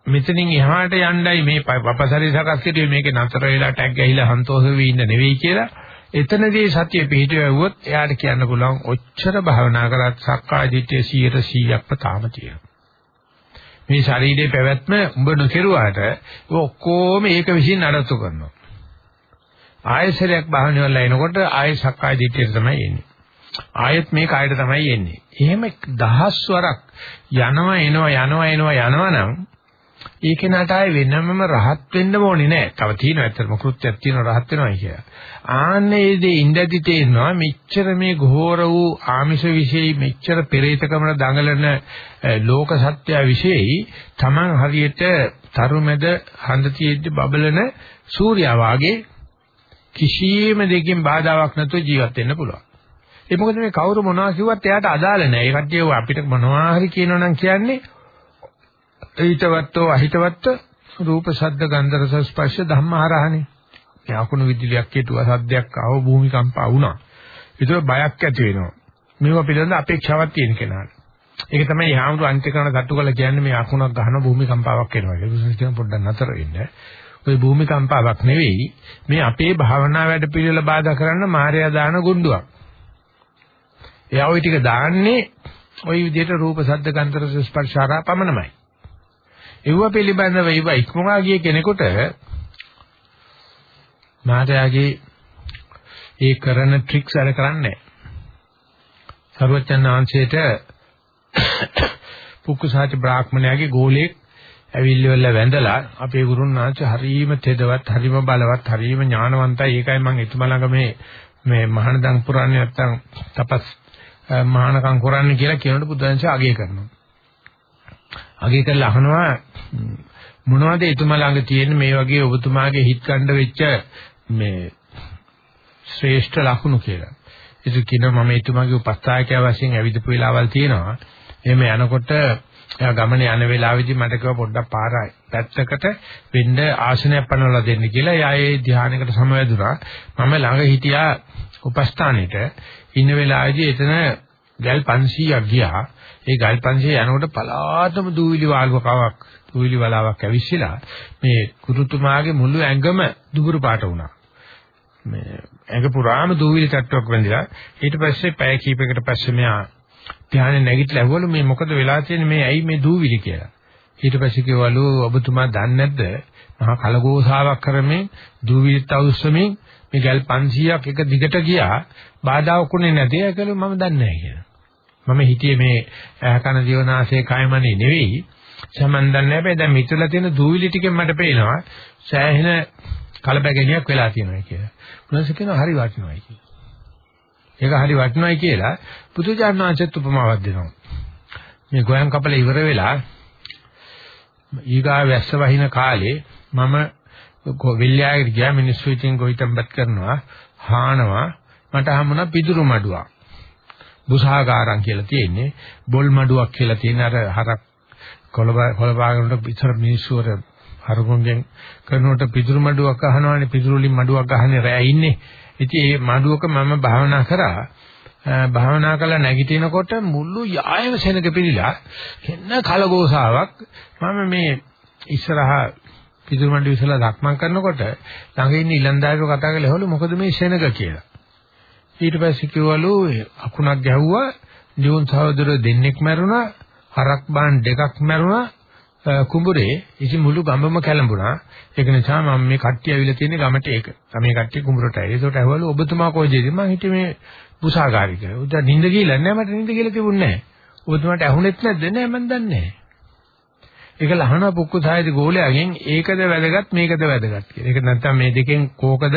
මෙතනින් එහාට යන්නයි මේ වපසරිය සකස් කෙරුවේ මේකේ නතර වෙලා ටැග් ගහිලා සන්තෝෂ වෙවි ඉන්න නෙවෙයි කියලා එතනදී සතිය පිහිටුවුවොත් එයාට කියන්න පුළුවන් ඔච්චර භාවනා කරත් සක්කාය දිට්ඨිය 100%ක්ම තාම තියෙනවා. මේ ශරීරයේ පැවැත්ම උඹ නොකිරුවාට ඔක්කොම ඒක විසින් නඩත්තු කරනවා. ආයසරයක් භාවනාව වල එනකොට ආය සක්කාය දිට්ඨියට තමයි එන්නේ. ආයෙත් මේ කායට තමයි එන්නේ. එහෙම දහස් වරක් යනවා එනවා යනවා එනවා යනවා නම් ඒ කෙනාට ආයේ වෙනමම රහත් වෙන්න ඕනේ නෑ. තව තියෙනවා ඇත්තටම කෘත්‍යයක් තියෙනවා රහත් වෙනවා කියලා. ආන්නේ දේ ඉඳදි තේනවා මෙච්චර මේ ઘોර වූ ආමිෂ විශේෂයි මෙච්චර පෙරේතකමන දඟලන ලෝක සත්‍ය විශේෂයි Taman හරියට තරුමැද හඳ තියෙද්දි බබලන සූර්යා වාගේ කිසියම් දෙකින් බාධාවක් නැතුව ජීවත් වෙන්න පුළුවන්. ඒ මොකද මේ කවුරු මොනවා කිව්වත් එයාට අදාළ නැහැ. ඒ කට්ටිය අපිට මොනවා හරි කියනවනම් කියන්නේ හිතවත්ෝ අහිතවත්ෝ රූප ශබ්ද ගන්ධ රස ස්පර්ශ ධම්මහරහනේ. මේ අකුණු විදුලියක් හේතුව සද්දයක් ආව භූමිකම්පා වුණා. ඒතර බයක් ඇති වෙනවා. මේවා පිළිබඳ අපේක්ෂාවක් තියෙන කෙනාට. ඒක තමයි යාමුරු අන්තිකරණ ගත්තු කළ කියන්නේ මේ අකුණක් ගන්න භූමිකම්පාවක් වෙනවා කියලා. ඒක කියන පොඩ්ඩක් නතර වෙන්න. ওই භූමිකම්පාවක් නෙවෙයි මේ අපේ භාවනා වැඩ පිළිවෙල බාධා කරන්න මායя දාන ගුණ්ඩුවක්. එයා ওই ටික දාන්නේ ওই විදිහට රූප, ශබ්ද, ගන්ධ, රස, ස්පර්ශ ආරා පමණමයි. ඒව පිළිබඳව ඒව ඉක්මවා ගිය කෙනෙකුට මායාගේ ඒ කරන ට්‍රික්ස් අර කරන්නේ සර්වචන් ආංශයට පුක්කුසාච බ්‍රාහ්මණයාගේ ගෝලයක් ඇවිල්ලිවල වැඳලා අපේ ගුරුන් වහන්සේ හරීම තෙදවත් හරීම බලවත් හරීම ඥානවන්තයි. ඒකයි මම එතුමා ළඟ මේ මේ මහානදම් පුරන්නේ නැත්තම් තපස් මහානකම් කරන්නේ කියලා කියනකොට බුදුන්සේ අගය කරනවා. අගය කරලා අහනවා මොනවද එතුමා ළඟ තියෙන මේ වගේ ඔබතුමාගේ හිත ගන්න වෙච්ච මේ ශ්‍රේෂ්ඨ ලක්ෂණ කියලා. ඒක කියනවා මම එතුමාගේ උපස්ථායකයා වශයෙන් ඇවිදපු වෙලාවල් තියෙනවා. එහෙම යනකොට එයා ගමනේ යන වෙලාවෙදි මට කිව්වා පොඩ්ඩක් පාරයි පැත්තකට වෙන්න ආසනයක් පනවලා දෙන්න කියලා. එයා ඒ ධානයකට සමවැදුනා. මම ළඟ හිටියා උපස්ථානෙට ඉන්න වෙලාවේදී එතන ගල් 500ක් ගියා. ඒ ගල් 500 යනකොට පලාතම දූවිලි වාල්වකාවක් දූවිලි වලාවක් ඇවිස්සලා මේ කුරුතුමාගේ මුළු ඇඟම දුබුරු පාට වුණා. මේ ඇඟ පුරාම දූවිලි තට්ටුවක් වැඳිලා ඊට පස්සේ පැය කීපයකට පස්සේ මෙයා ධානය නැගිටලා ඇහුවලු මේ මොකද වෙලා තියෙන්නේ මේ ඇයි මේ දූවිලි කියලා. ඊට පස්සේ කිව්වලු ඔබතුමා දන්නේ නැද්ද මහා කලගෝසාවක් කරමින් දූවිලිත් අවශ්‍යමින් මේ ගල් 500ක් එක දිගට ගියා බාධාවක් උනේ නැති ඒකල මම දන්නේ නැහැ කියලා. මම හිතියේ මේ කන ජීවනාශය කයමනේ නෙවෙයි සමන් දන්නේ නැහැ දැන් මිත්‍රලා තියෙන දූවිලි ටිකෙන් මට පේනවා සෑහෙන කලබගැනියක් වෙලා තියෙනවා කියලා. උනස කියනවා හරි වටිනවයි කියලා. ඒක හරි වටිනවයි කියලා පුදුජානනාංශත් උපමාවක් දෙනවා. මේ ගෝයන් කපල ඉවර වෙලා ඊගා වැස්ස වහින කාලේ මම විල්යායට ගියා මිනිස්සු ඉතින් ගොවිතැන්පත් කරනවා හානවා මට හම්බුණා පිදුරු මඩුවක්. බුසාගාරම් කියලා තියෙන්නේ බොල් මඩුවක් කියලා තියෙන අර හරක් කොළඹ කොළඹාගනට ඉතර මිනිස්සු අර හරගොන්ගෙන් කරනකොට පිදුරු මඩුවක් අහනවානේ පිදුරු වලින් මඩුවක් අහන්නේ රෑ ඉන්නේ. ඉතින් ඒ මඩුවක මම භාවනා කරා. භාවනා කළා නැගිටිනකොට මුළු යායම සෙනග පිළිලා එන්න කලගෝසාවක් මම මේ ඉස්සරහා පිදුරු මඩුව ඉස්සලා ධක්මං කරනකොට ළඟ ඉන්න ඉලන්දාරිව කතා කරලා හවලු මොකද මේ සෙනග කියලා. ඊට පස්සේ කිව්වලු අකුණක් ගැහුවා නියුන් සහෝදර දෙන්නෙක් මැරුණා හරක් බාන් දෙකක් මැරුණා කුඹුරේ ඉති මුළු ගඹම කැළඹුණා. ඒක නිසා මම මේ කට්ටිය ඇවිල්ලා තියෙන ගමට ඒක. මේ කට්ටිය කුඹුරටයි. ඒකට ඇහුවලු ඔබතුමා කොහෙද? මම හිතේ මේ පුසාකාරී කියලා. උදා නිින්ද ගිහලා නැහැ මට නිින්ද කියලා තිබුණේ නැහැ. ඔබතුමාට ඇහුනෙත් නැද්ද? නෑ මම දන්නේ නැහැ. ඒක ලහන පුක්කු සායද ගෝලයාගෙන් ඒකද වැදගත් මේකද වැදගත් කියලා. ඒක නැත්තම් මේ දෙකෙන් කෝකද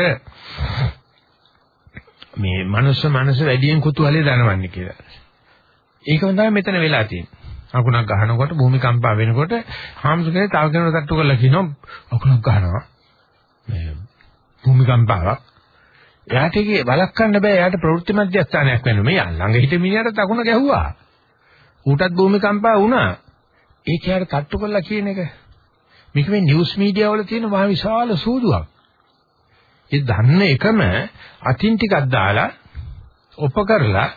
මේ මනුස්ස මනස වැඩියෙන් කුතුහලයේ දනවන්නේ කියලා. ඒකම තමයි මෙතන වෙලා තියෙන්නේ. අකුණක් ගහනකොට භූමි කම්පා වෙනකොට හාමුදුරනේ තව කෙනෙකුට තට්ටු කරලා කියනවා අකුණක් ගහනවා. මේ භූමි කම්පාවක්. එයාට ඒකේ වළක්වන්න බෑ. එයාට ප්‍රවෘත්ති මධ්‍යස්ථානයක් වෙන්න. මේ ළඟ හිට මිනිහට අකුණ ගැහුවා. ඌටත් භූමි කම්පා වුණා. ඒක එයාට තට්ටු කරලා කියන එක. මේක මේ නිවුස් මීඩියා වල තියෙන මහ විශාල සූදුවක්. ඒ දන්න එකම අතින් ටිකක් දාලා ඔප කරලා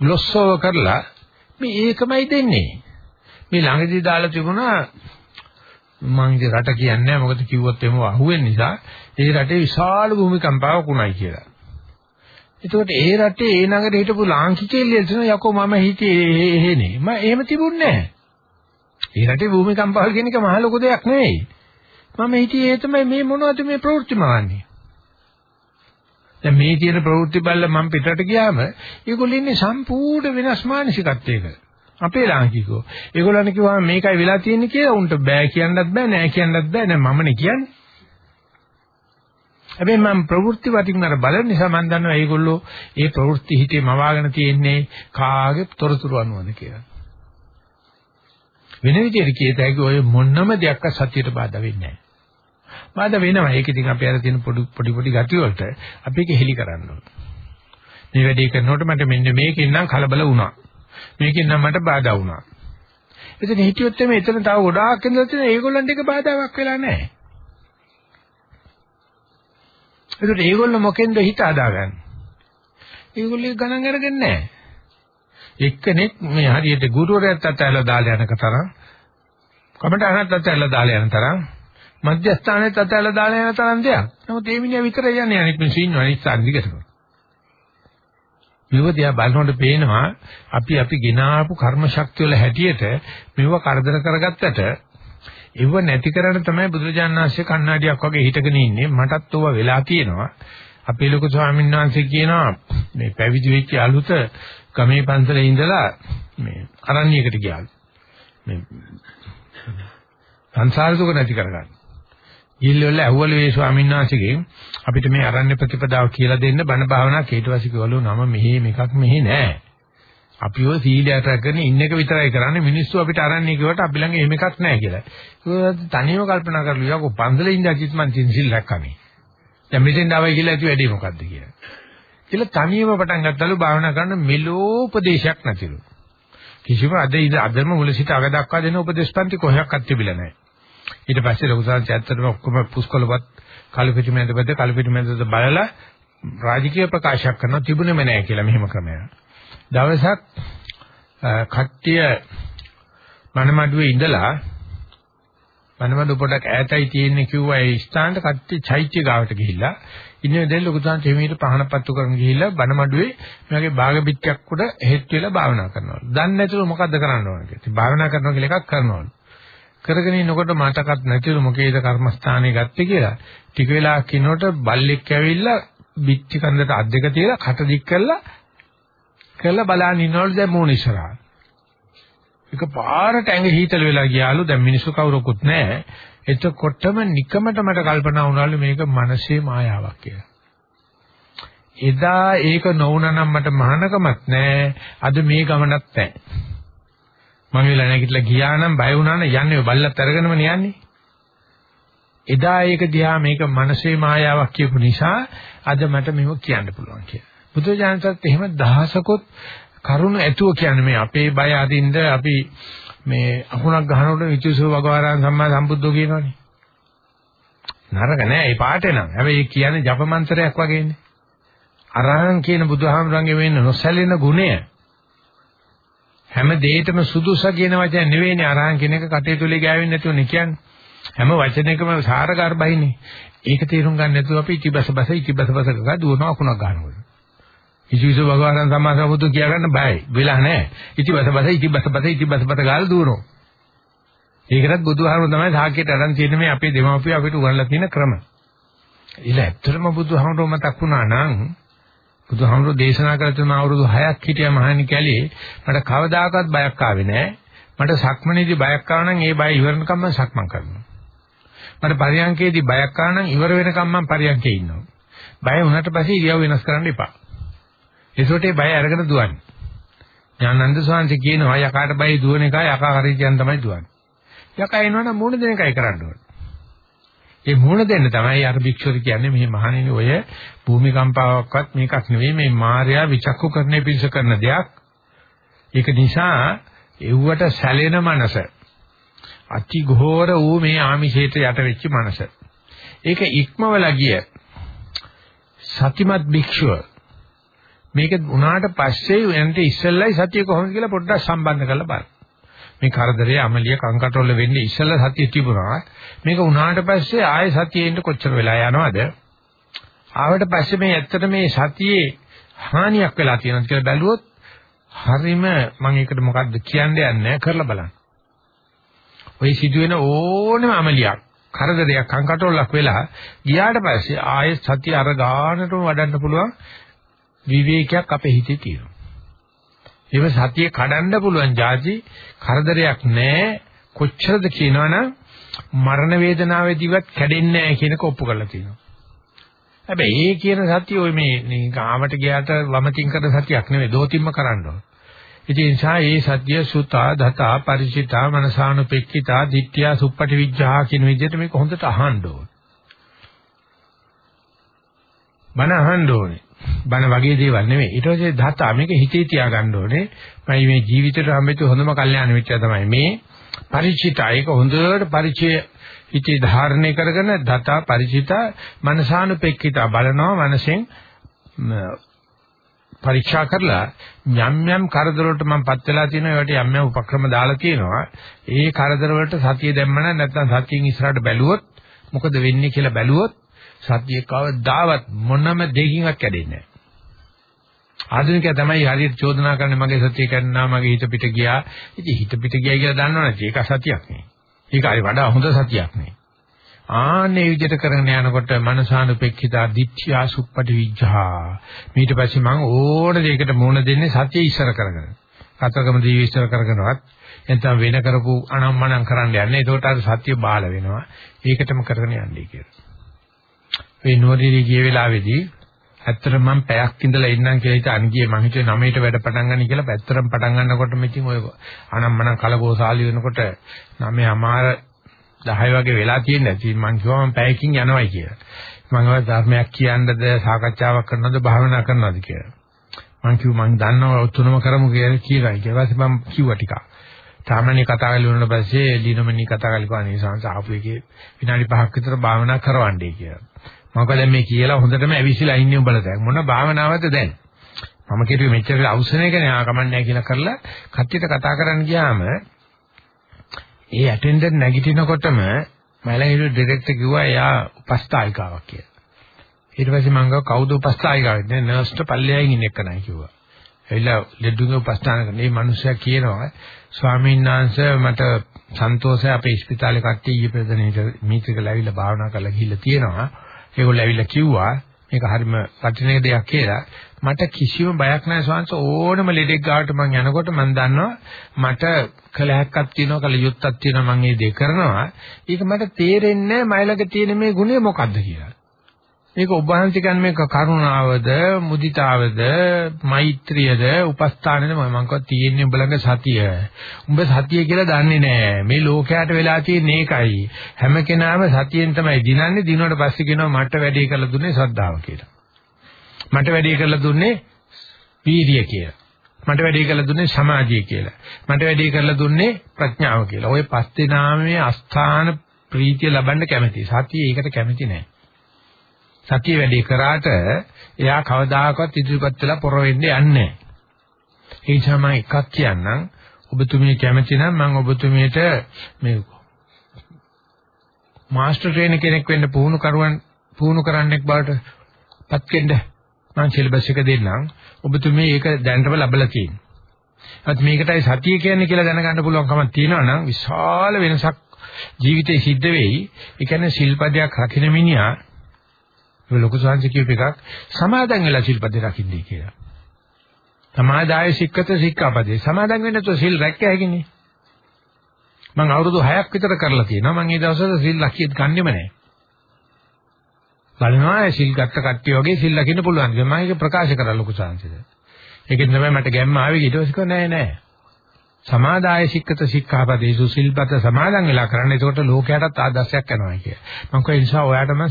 ග්ලොස්සෝව කරලා මේ ඒකමයි දෙන්නේ. මේ ළඟදී දාලා තිබුණා මම ඉතින් රට කියන්නේ නැහැ මොකද කිව්වොත් එහෙම අහුවෙන නිසා ඒ රටේ විශාල භූමිකම්පාවක් වුණයි කියලා. එතකොට ඒ රටේ ඒ නගරේ හිටපු ලාංකිකයෙල්ල එතන යකෝ මම හිතේ එහෙනේ. මම එහෙම තිබුණේ නැහැ. ඒ රටේ භූමිකම්පාව කියන එක මහ ලොකු දෙයක් නෙවෙයි. මම හිතේ ඒ තමයි මේ මොනවද මේ ප්‍රවෘත්ති මාන්නේ. දැන් මේ කියන ප්‍රවෘත්ති බල්ල මම පිටරට ගියාම ඒගොල්ලෝ ඉන්නේ සම්පූර්ණ වෙනස් මානසිකත්වයක. අපේ ලාංකිකෝ. ඒගොල්ලන් කිව්වා මේකයි වෙලා තියෙන්නේ කියලා උන්ට බෑ කියන්නත් බෑ නෑ කියන්නත් බෑ නෑ මමනේ කියන්නේ. හැබැයි මම ප්‍රවෘත්ති වටින් අර බලන නිසා මම දන්නවා ඒගොල්ලෝ ඒ ප්‍රවෘත්ති හිතේ මවාගෙන තියෙන්නේ කාගේ තොරතුරු අනුවද කියලා. වෙන විදිහට කියත හැකි ඔය මොනම දෙයක් සත්‍යයට බාධා වෙන්නේ නැහැ. බාධා වෙනවා. ඒක ඉතින් අපි අර තියෙන පොඩි පොඩි පොඩි ගති වලට අපි ඒක හෙලි කරන්න ඕනේ. මේ වැඩේ කරනකොට මට මෙන්න මේකෙන් නම් කලබල වුණා. මේකෙන් නම් මට බාධා වුණා. එතන හිටියොත් එමේ එතන තව ගොඩාක් ඉඳලා තියෙන ඒගොල්ලන්ට ඒක බාධාවක් වෙලා නැහැ. ඒකට ඒගොල්ලෝ මොකෙන්ද හිත හදාගන්නේ? ඒගොල්ලෝ ගණන් අරගන්නේ නැහැ. එක්කෙනෙක් මේ හරියට ගුරුවරයාත් අතහැරලා දාලා යනක තරම් කමට අහනත් අතහැරලා දාලා යන තරම් මධ්‍යස්ථානයේ තතල දාලා යන තරම් දෙයක්. නමුත් ඒ මිනිහා විතරයි යන්නේ අනිත් මිනිස්සු ඉන්නවා අනිත් දිගටම. මෙවදියා බලනකොට පේනවා අපි අපි ගෙනාවු කර්ම ශක්තිය වල හැටියට මෙව කරදර කරගත්තට ඒව නැති කරන්න තමයි බුදුරජාණන් වහන්සේ කණ්ණාඩියක් වගේ හිටගෙන ඉන්නේ. මටත් ඕවා වෙලා තියෙනවා. අපේ ලොකු ස්වාමීන් වහන්සේ කියනවා මේ පැවිදි වෙච්ච අලුත ගමේ පන්සලේ ඉඳලා මේ අරණියකට ගියාලු. මේ සංසාර දුක නැති කරගන්න. ගිහිල්ලා ඇහුවලු මේ ස්වාමීන් වහන්සේගෙන් අපිට මේ අරණ්‍ය ප්‍රතිපදාව කියලා දෙන්න බණ භාවනා කීටවාසි කිව්වලු නම මෙහි මේකක් මෙහි නෑ. අපි ඔය සීලයට රැගෙන ඉන්න එක විතරයි කරන්නේ මිනිස්සු අපිට අරන්නේ කිව්වට අපි ළඟ එහෙම එකක් නැහැ කියලා. ඒක තනියම කල්පනා කරලා යකෝ පන්සලේ ඉඳලා කිත් මං තින් සිල් රැක්කනේ. දැන් මෙතෙන් ආවයි කියලා ඇති වැඩේ මොකද්ද කියලා. කියලා තනියම පටන් ගත්තලු භාවනා කරන මෙලෝ උපදේශයක් නැතිලු. කිසිම අද ඉඳ අදම මුල සිට අග දක්වා දෙන උපදේශපන්ති කොහොක්වත් තිබිලා නැහැ. ඊට පස්සේ ලොකු සාංශ ඇත්තටම ඔක්කොම පුස්කොළපත් කලුපිටි මැදපද කලුපිටි මැදද බලලා රාජකීය ප්‍රකාශයක් කරනවා තිබුණේම නැහැ කියලා මෙහෙම ක්‍රමයක්. දවසක් කට්ටිය මනමඩුවේ ඉඳලා මනමඩු පොඩක් ඈතයි තියෙන්නේ කිව්වා ඒ ස්ථානට කට්ටිය චෛත්‍ය ගාවට ගිහිල්ලා ඉන්නේ දැන් ලොකු සාංශ හිමීට පහන පත්තු කරගෙන ගිහිල්ලා බනමඩුවේ මේගේ භාග පිටියක් උඩ හෙත් වෙලා භාවනා කරනවා. දන්නේ නැතුව මොකද්ද කරන්න ඕන කියලා. ඉතින් භාවනා කරනවා කියලා එකක් කරනවා. කරගෙන ඉනකොට මතකත් නැතිව මොකේද කර්මස්ථානේ ගත්තේ කියලා. ටික වෙලාවක් ඉනකොට බල්ලෙක් ඇවිල්ලා පිච්චි කන්දට අත් දෙක තියලා කට දික් කරලා කරලා බලන් ඉන්නවලු දැන් මූණ ඉස්සරහා. එක පාරට ඇඟ හීතල වෙලා ගියාලු දැන් මිනිස්සු කවුරකුත් නැහැ. එතකොටම නිකමට මට කල්පනා වුණාලු මේක මනසේ මායාවක් කියලා. එදා ඒක නොවුනනම් මට මහානකමක් නැහැ. අද මේ ගමනක් නැහැ. මම වෙලා නැගිටලා ගියා නම් බය වුණා නම් යන්නේ ඔය බල්ලත් අරගෙනම යන්නේ. එදා ඒක දිහා මේක මනසේ මායාවක් කියපු නිසා අද මට මේව කියන්න පුළුවන් කියලා. බුදුජානකත් එහෙම දහසකොත් කරුණ ඇතුව කියන්නේ මේ අපේ බය අදින්ද අපි මේ අහුණක් ගහනකොට විචුසෝ භගවාරං සම්මා සම්බුද්ධෝ කියනවනේ. නරක නෑ ඒ පාටේ නම්. හැබැයි ඒ කියන්නේ ජප මන්ත්‍රයක් වගේනේ. අරහං කියන බුදුහාමුදුරන්ගේ වෙන්න නොසැලෙන ගුණය හැම දෙයකම සුදුස කියන වචන නෙවෙයිනේ අරහං කියන එක කටේ තුලේ ගෑවෙන්නේ නැතුවනේ කියන්නේ. හැම වචනයකම සාරගර්භයිනේ. ඒක තේරුම් ගන්න නැතුව අපි ඉතිබස බස ඉතිබස බස ගා දුවනවා අකුණක් ගන්නකොට. ඉතිවිස භගවාන් සම්මා සම්බුදු කියා ගන්න බයයි. වෙලා නැහැ. ඉතිබස බස ඉතිබස බස ඉතිබස බස ගාලා දුවනවා. ඒකටත් බුදුහාමුදුරුවෝ තමයි සාක්කියට අරන් තියෙන මේ අපේ දෙමාපිය අපිට උගන්ලා තියෙන ක්‍රම. ඉල ඇත්තටම බුදුහාමුදුරුවෝ මතක් වුණා නම් බුදුහාමුදුරුවෝ දේශනා කළ තුන අවුරුදු 6ක් හිටියා මහණනි කැලේ මට කවදාකවත් බයක් ආවේ නැහැ. මට සක්මනේදී බයක් ආව නම් ඒ බය ඉවරනකම් මම සක්මන් කරනවා. මට පරියන්කේදී බයක් ආව නම් ඉවර වෙනකම් මම පරියන්කේ ඉන්නවා. බය වුණාට පස්සේ ඉරියව් වෙනස් කරන්න එපා. ඒසොටේ බය අරගෙන දුවන්නේ. ඥානන්ද ස්වාමීන් කියනවා යකාට බය දුවන එක යකා හරි කියන තමයි දුවන්නේ. යකා එනවනම් මූණ දෙන එකයි කරන්න ඕනේ. ඒ මුහුණ දෙන්න තමයි අර භික්ෂුව කියන්නේ මේ මහණෙනි ඔය භූමිකම්පාවක්වත් මේකක් නෙවෙයි මේ මායя විචක්කකරණය පිණිස කරන දෙයක්. ඒක නිසා එව්වට සැලෙන මනස අති ඝෝර වූ මේ ආමිෂයට යට වෙච්ච මනස. ඒක ඉක්මවලා ගිය සතිමත් භික්ෂුව මේක උනාට පස්සේ එන්ට ඉස්සෙල්ලයි සතිය කොහොමද කියලා පොඩ්ඩක් සම්බන්ධ කරලා බලන්න. මේ කරදරේ අමලිය කංකටොල්ල වෙන්නේ ඉස්සෙල්ලා සතිය තිබුණා. මේක උනාට පස්සේ ආයෙ සතියෙන්ට කොච්චර වෙලා යනවද? ආවට පස්සේ මේ ඇත්තට මේ සතියේ හානියක් වෙලා තියෙනවද කියලා බැලුවොත් හරීම මම ඒකට මොකද්ද කියන්නේ නැහැ කරලා බලන්න. ওই සිදුවෙන ඕනම අමලියක් කරදරයක් කංකටොල්ලක් වෙලා ගියාට පස්සේ ආයෙත් සතිය අර ගානටම වඩන්න පුළුවන් විවේකයක් අපේ හිතේ තියෙනවා. එහෙම සතිය කඩන්න පුළුවන් જાති කරදරයක් නැහැ. කොච්චරද කියනවනම් මරණ වේදනාවේදීවත් කැඩෙන්නේ නැහැ කියනක ඔප්පු කරලා තියෙනවා. හැබැයි ඒ කියන සතිය ඔය මේ ගාමට ගියාට වමතින් කරන සතියක් නෙවෙයි දෝතිම්ම කරන්න ඕන. ඉතින් නිසා ඒ සත්‍ය සුතා දතා ಪರಿචිතා මනසානුපෙක්කිතා ditthiya suppati vijjaha කියන විදිහට මේක හොඳට අහන්න ඕනේ. බණ අහන්න ඕනේ. බන වගේ දේවල් නෙමෙයි. ඊට පස්සේ දහතා මේක හිතේ තියාගන්න ඕනේ. මම මේ ජීවිතේට හම්බෙච්ච හොඳම කල්යාණ මිත්‍යා තමයි මේ ಪರಿචිතයික හොඳට ಪರಿචය හිතේ ධාරණය කරගෙන දතා ಪರಿචිතා මනසානුපෙක්කිතා බලනවා මනසෙන් පරීක්ෂා කරලා යම් යම් කරදර වලට මමපත් වෙලා තියෙනවා ඒවට යම් යම් උපක්‍රම දාලා තියෙනවා ඒ කරදර වලට සතිය දැම්ම නැත්නම් සතියෙන් ඉස්සරහට බැලුවොත් මොකද වෙන්නේ කියලා බැලුවොත් සතිය කවදාවත් මොනම දෙකින්වත් කැඩෙන්නේ නැහැ. ආධුනිකයා තමයි හරියට චෝදනා කරන්නේ මගේ සතිය කන්නා මගේ හිත පිට ගියා. ඉතින් හිත පිට ගියා කියලා දන්නවනේ ඒක සතියක් නේ. ඒක හරි වඩා හොඳ සතියක් නේ. ආන්නේ විදිහට කරගෙන යනකොට මනසානුපෙක්ඛිතා දිට්ඨියා සුප්පටි විජ්ජා ඊට පස්සේ මම ඕන දෙයකට මුණ දෙන්නේ සතිය ඉස්සර කරගෙන. කතරගම දීව ඉස්සර කරගෙනවත් එතන වෙන කරපු අනම්මනම් කරන්න යන්නේ. ඒකට අර සතිය බාල වෙනවා. ඒකටම කරගෙන යන්නේ කියලා. මේ නෝරීරි ගිය වෙලාවේදී ඇත්තට මම පැයක් ඉඳලා ඉන්නම් කියලා හිත අන්ගියේ මං හිතුවේ 9ට වැඩ පටන් ගන්න කියලා පැත්තරම් පටන් ගන්නකොට මෙතින් ඔය අනම්මනම් කලකෝසාලි වෙනකොට 9 අමාර 10 වගේ වෙලා තියෙනවා. ඉතින් මං කිව්වා මම පැයකින් යනවායි කියලා. මම ඔය ධර්මයක් කියන්නද සාකච්ඡාවක් කරනවද භාවනා කරනවද කියලා. මං කිව්වා මං දන්නවා තුනම කරමු කියලා කියලා. ඊට පස්සේ මම කිව්වා ටිකක්. සාමාන්‍ය කතා කරලා වුණාට පස්සේ ලිනමනි කතා කරලා අනේ සංස ආපු එකේ විනාඩි 5ක් විතර භාවනා කරවන්නේ කියලා. මම කලෙන් මේ කියලා හොඳටම ඇවිසිලා ඉන්නේ උඹලා දැන් මොන භාවනාවක්ද දැන්? මම කිව්වේ මෙච්චර අවශ්‍යනේ නැහැ කමන්නේ කියලා කරලා කට්ටියට කතා කරන්න ගියාම ඒ ඇටෙන්ඩර් නැගිටිනකොටම මලහිරු ඩිරෙක්ටර් කිව්වා එයා උපස්ථායිකාවක් කියලා. ඊට පස්සේ මම ගාව කවුද උපස්ථායිකාවෙක් නේ නර්ස්ට පල්ලෙයන් ඉන්න එක නයි කිව්වා. එවිලා ලෙඩුගේ උපස්ථාන කරන මේ මිනිස්සයා කියනවා ස්වාමීන් වහන්සේ මට සන්තෝෂයි අපේ ස්පිතාලේ කට්ටිය ඊයේ පෙරදෙනේ මීත්‍රිකලා ඇවිල්ලා භාවනා කරලා ගිහිල්ලා තියෙනවා. ඒගොල්ලෝ ඇවිල්ලා කිව්වා මේක හරිම වටින දෙයක් කියලා. මට කිසිම බයක් නැහැ ස්වාංශ ඕනම ලෙඩෙක් ගාවට මම යනකොට මම දන්නවා මට කලහක්ක් තියෙනවා කල යුත්තක් තියෙනවා මම මේ දේ කරනවා. ඒක මට තේරෙන්නේ නැහැ මයිලක තියෙන මේ ගුණය මොකද්ද කියලා. මේක ඔබ වහන්සේ කියන්නේ මේක කරුණාවද, මුදිතාවද, මෛත්‍රියද, උපස්ථානෙද මම කව තියෙන්නේ උඹ ළඟ සතිය. උඹ සතිය කියලා දන්නේ නැහැ. මේ ලෝකයට වෙලා තියෙන්නේ ඒකයි. හැම කෙනාම සතියෙන් තමයි දිනන්නේ. දිනුවට පස්සේ කියනවා මට වැඩේ කරලා දුන්නේ සද්ධාව කියලා. මට වැඩේ කරලා දුන්නේ වීර්ය කියලා. මට වැඩේ කරලා දුන්නේ සමාධිය කියලා. මට වැඩේ කරලා දුන්නේ ප්‍රඥාව කියලා. ওই පස් දෙනාමේ අස්ථාන ප්‍රීතිය ලබන්න කැමති. සතිය ඒකට කැමති නැහැ. සතිය වැඩි කරාට එයා කවදාකවත් ඉදිරිපත් වෙලා පොර වෙන්නේ නැහැ. ඒ නිසා මම එකක් කියන්නම් ඔබතුමිය කැමති නම් මම ඔබතුමියට මේ මාස්ටර් ට්‍රේනර් කෙනෙක් වෙන්න පුහුණු කරුවන් පුහුණු කරන්නෙක් බවට පත් වෙන්න මම සිලබස් එක දෙන්නම්. ඔබතුමිය ඒක දැනටම ලැබලා තියෙනවා. ඒත් මේකටයි සතිය කියන්නේ කියලා දැනගන්න පුළුවන් කමක් තියෙනවා නම් විශාල වෙනසක් ජීවිතේ සිද්ධ වෙයි. ඒ කියන්නේ සිල්පදයක් රකින්න මිනිහා ඒ ලොකු සංසි කියප එකක් සමාදන් වෙලා සිල්පද රකින්නයි කියලා. සමාදාය සික්කත සික්කාපදේ සමාදන් වෙන්න તો සිල් රැක්ක හැකිනේ. මම අවුරුදු 6ක් විතර කරලා තියෙනවා. මම ඒ දවස්වල සිල් ලකියෙත් ගන්නෙම නැහැ. බලනවා සිල් ගත්ත කට්ටිය වගේ සිල් ලකින්න පුළුවන්. මම ඒක ප්‍රකාශ කරා ලොකු සංසිද. ඒකෙන් තමයි මට ගැම්ම ආවේ ඊට පස්සේ කිව්වා නෑ නෑ. සමාදාය සික්කත සික්ඛාපදේසු සිල්පත සමාදන් වෙලා කරන්න. ඒකට ලෝකයටත් ආදර්ශයක් කරනවා කිය. මම කියනවා ඒ නිසා ඔයාටම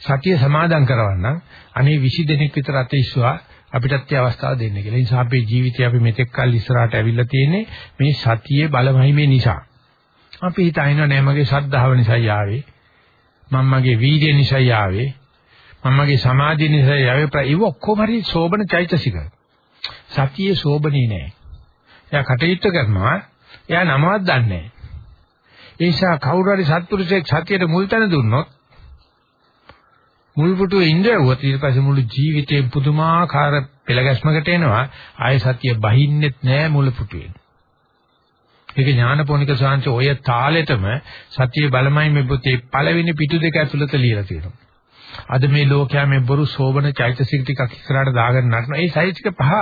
සතිය සමාදන් කරවන්න. අනේ 20 දෙනෙක් විතර අතීස්වා අපිටත් ඒ අවස්ථාව දෙන්න කියලා. ඒ නිසා අපේ ජීවිතය අපි මෙතෙක් කල් ඉස්සරහට ඇවිල්ලා තියෙන්නේ මේ සතියේ බලමහිමේ නිසා. අපි හිතනවා නෑ මගේ ශ්‍රද්ධාව නිසායි ආවේ. මම මගේ වීර්ය නිසායි ආවේ. මම මගේ සමාධිය නිසායි ආවේ. ඒ ඔක්කොම හරි සෝබන චෛතසික. සතියේ සෝබනේ නෑ. එයා කටයුත්ත කරනවා. එයා නමවත් දන්නේ නැහැ. ඒ නිසා කවුරු හරි සත්පුරුෂයෙක් සතියට මුල් තැන දුන්නොත් මුල් පුටුවේ ඉඳවුවත් ඊට පස්සේ මුළු ජීවිතේම පුදුමාකාර පෙළගැස්මකට එනවා. ආය සතිය බහින්නෙත් නෑ මුල් පුටුවේ. ඒක ඥානපෝනික සාංශ ඔය තාලෙටම සතිය බලමයි මේ පොතේ පළවෙනි පිටු දෙක ඇතුළත ලියලා තියෙනවා. අද මේ ලෝකයා මේ බොරු සෝබන චෛතසික ටිකක් ඉස්සරහට දාගෙන නටන. ඒ චෛතසික පහ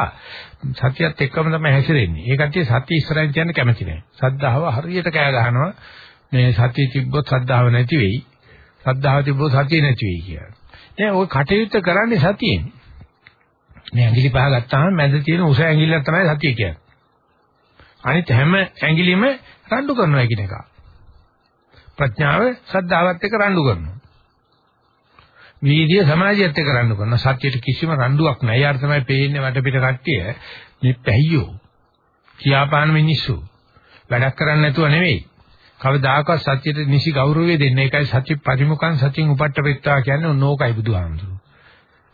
සතියත් එක්කම තමයි හැසිරෙන්නේ. ඒ කට්ටිය සතිය ඉස්සරහින් කියන්න කැමති නැහැ. සද්ධාව හරියට කෑ ගහනවා. මේ සතිය තිබ්බොත් සද්ධාව නැති වෙයි. සද්ධාව තිබ්බොත් සතිය නැති වෙයි කියලා. දැන් ওই කටයුත්ත කරන්නේ සතියෙන්. මේ ඇඟිලි පහ ගත්තාම මැද තියෙන උස ඇඟිල්ල තමයි සතිය කියන්නේ. අනිත් හැම ඇඟිලිම රණ්ඩු කරනවා කියන එක. ප්‍රඥාව සද්ධාවත් එක්ක රණ්ඩු කරනවා. වීර්ය සමාජයත් එක්ක රණ්ඩු කරන සත්‍යයට කිසිම රණ්ඩුවක් නැහැ. යාර තමයි පේන්නේ වටපිට කට්ටිය මේ පැහියෝ කියාපාන මිනිස්සු වැඩක් කරන්නේ නැතුව නෙවෙයි. කවදාකවත් සත්‍යයට නිසි ගෞරවය දෙන්නේ. ඒකයි සත්‍ය පරිමුඛං සත්‍යින් උපට්ඨපෙත්තා කියන්නේ ඕනෝකයි බුදුහාමුදුරුවෝ.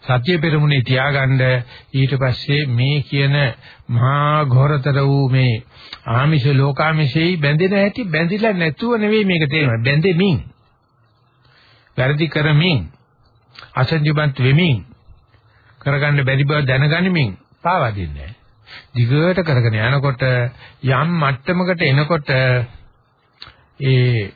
සත්‍ය පෙරමුණේ තියාගන්න ඊට පස්සේ මේ කියන මහා ඝෝරතර වූ මේ ආමිෂ ලෝකාමිෂෙයි බැඳෙන හැටි බැඳිලා නැතුව නෙවෙයි මේක තේරෙන්නේ බැඳෙමින් වැරදි කරමින් අසංජිබන්ත වෙමින් කරගන්න බැරි බව දැනගනිමින් පාවා දෙන්නේ දිගට කරගෙන යනකොට යම් මට්ටමකට එනකොට ඒ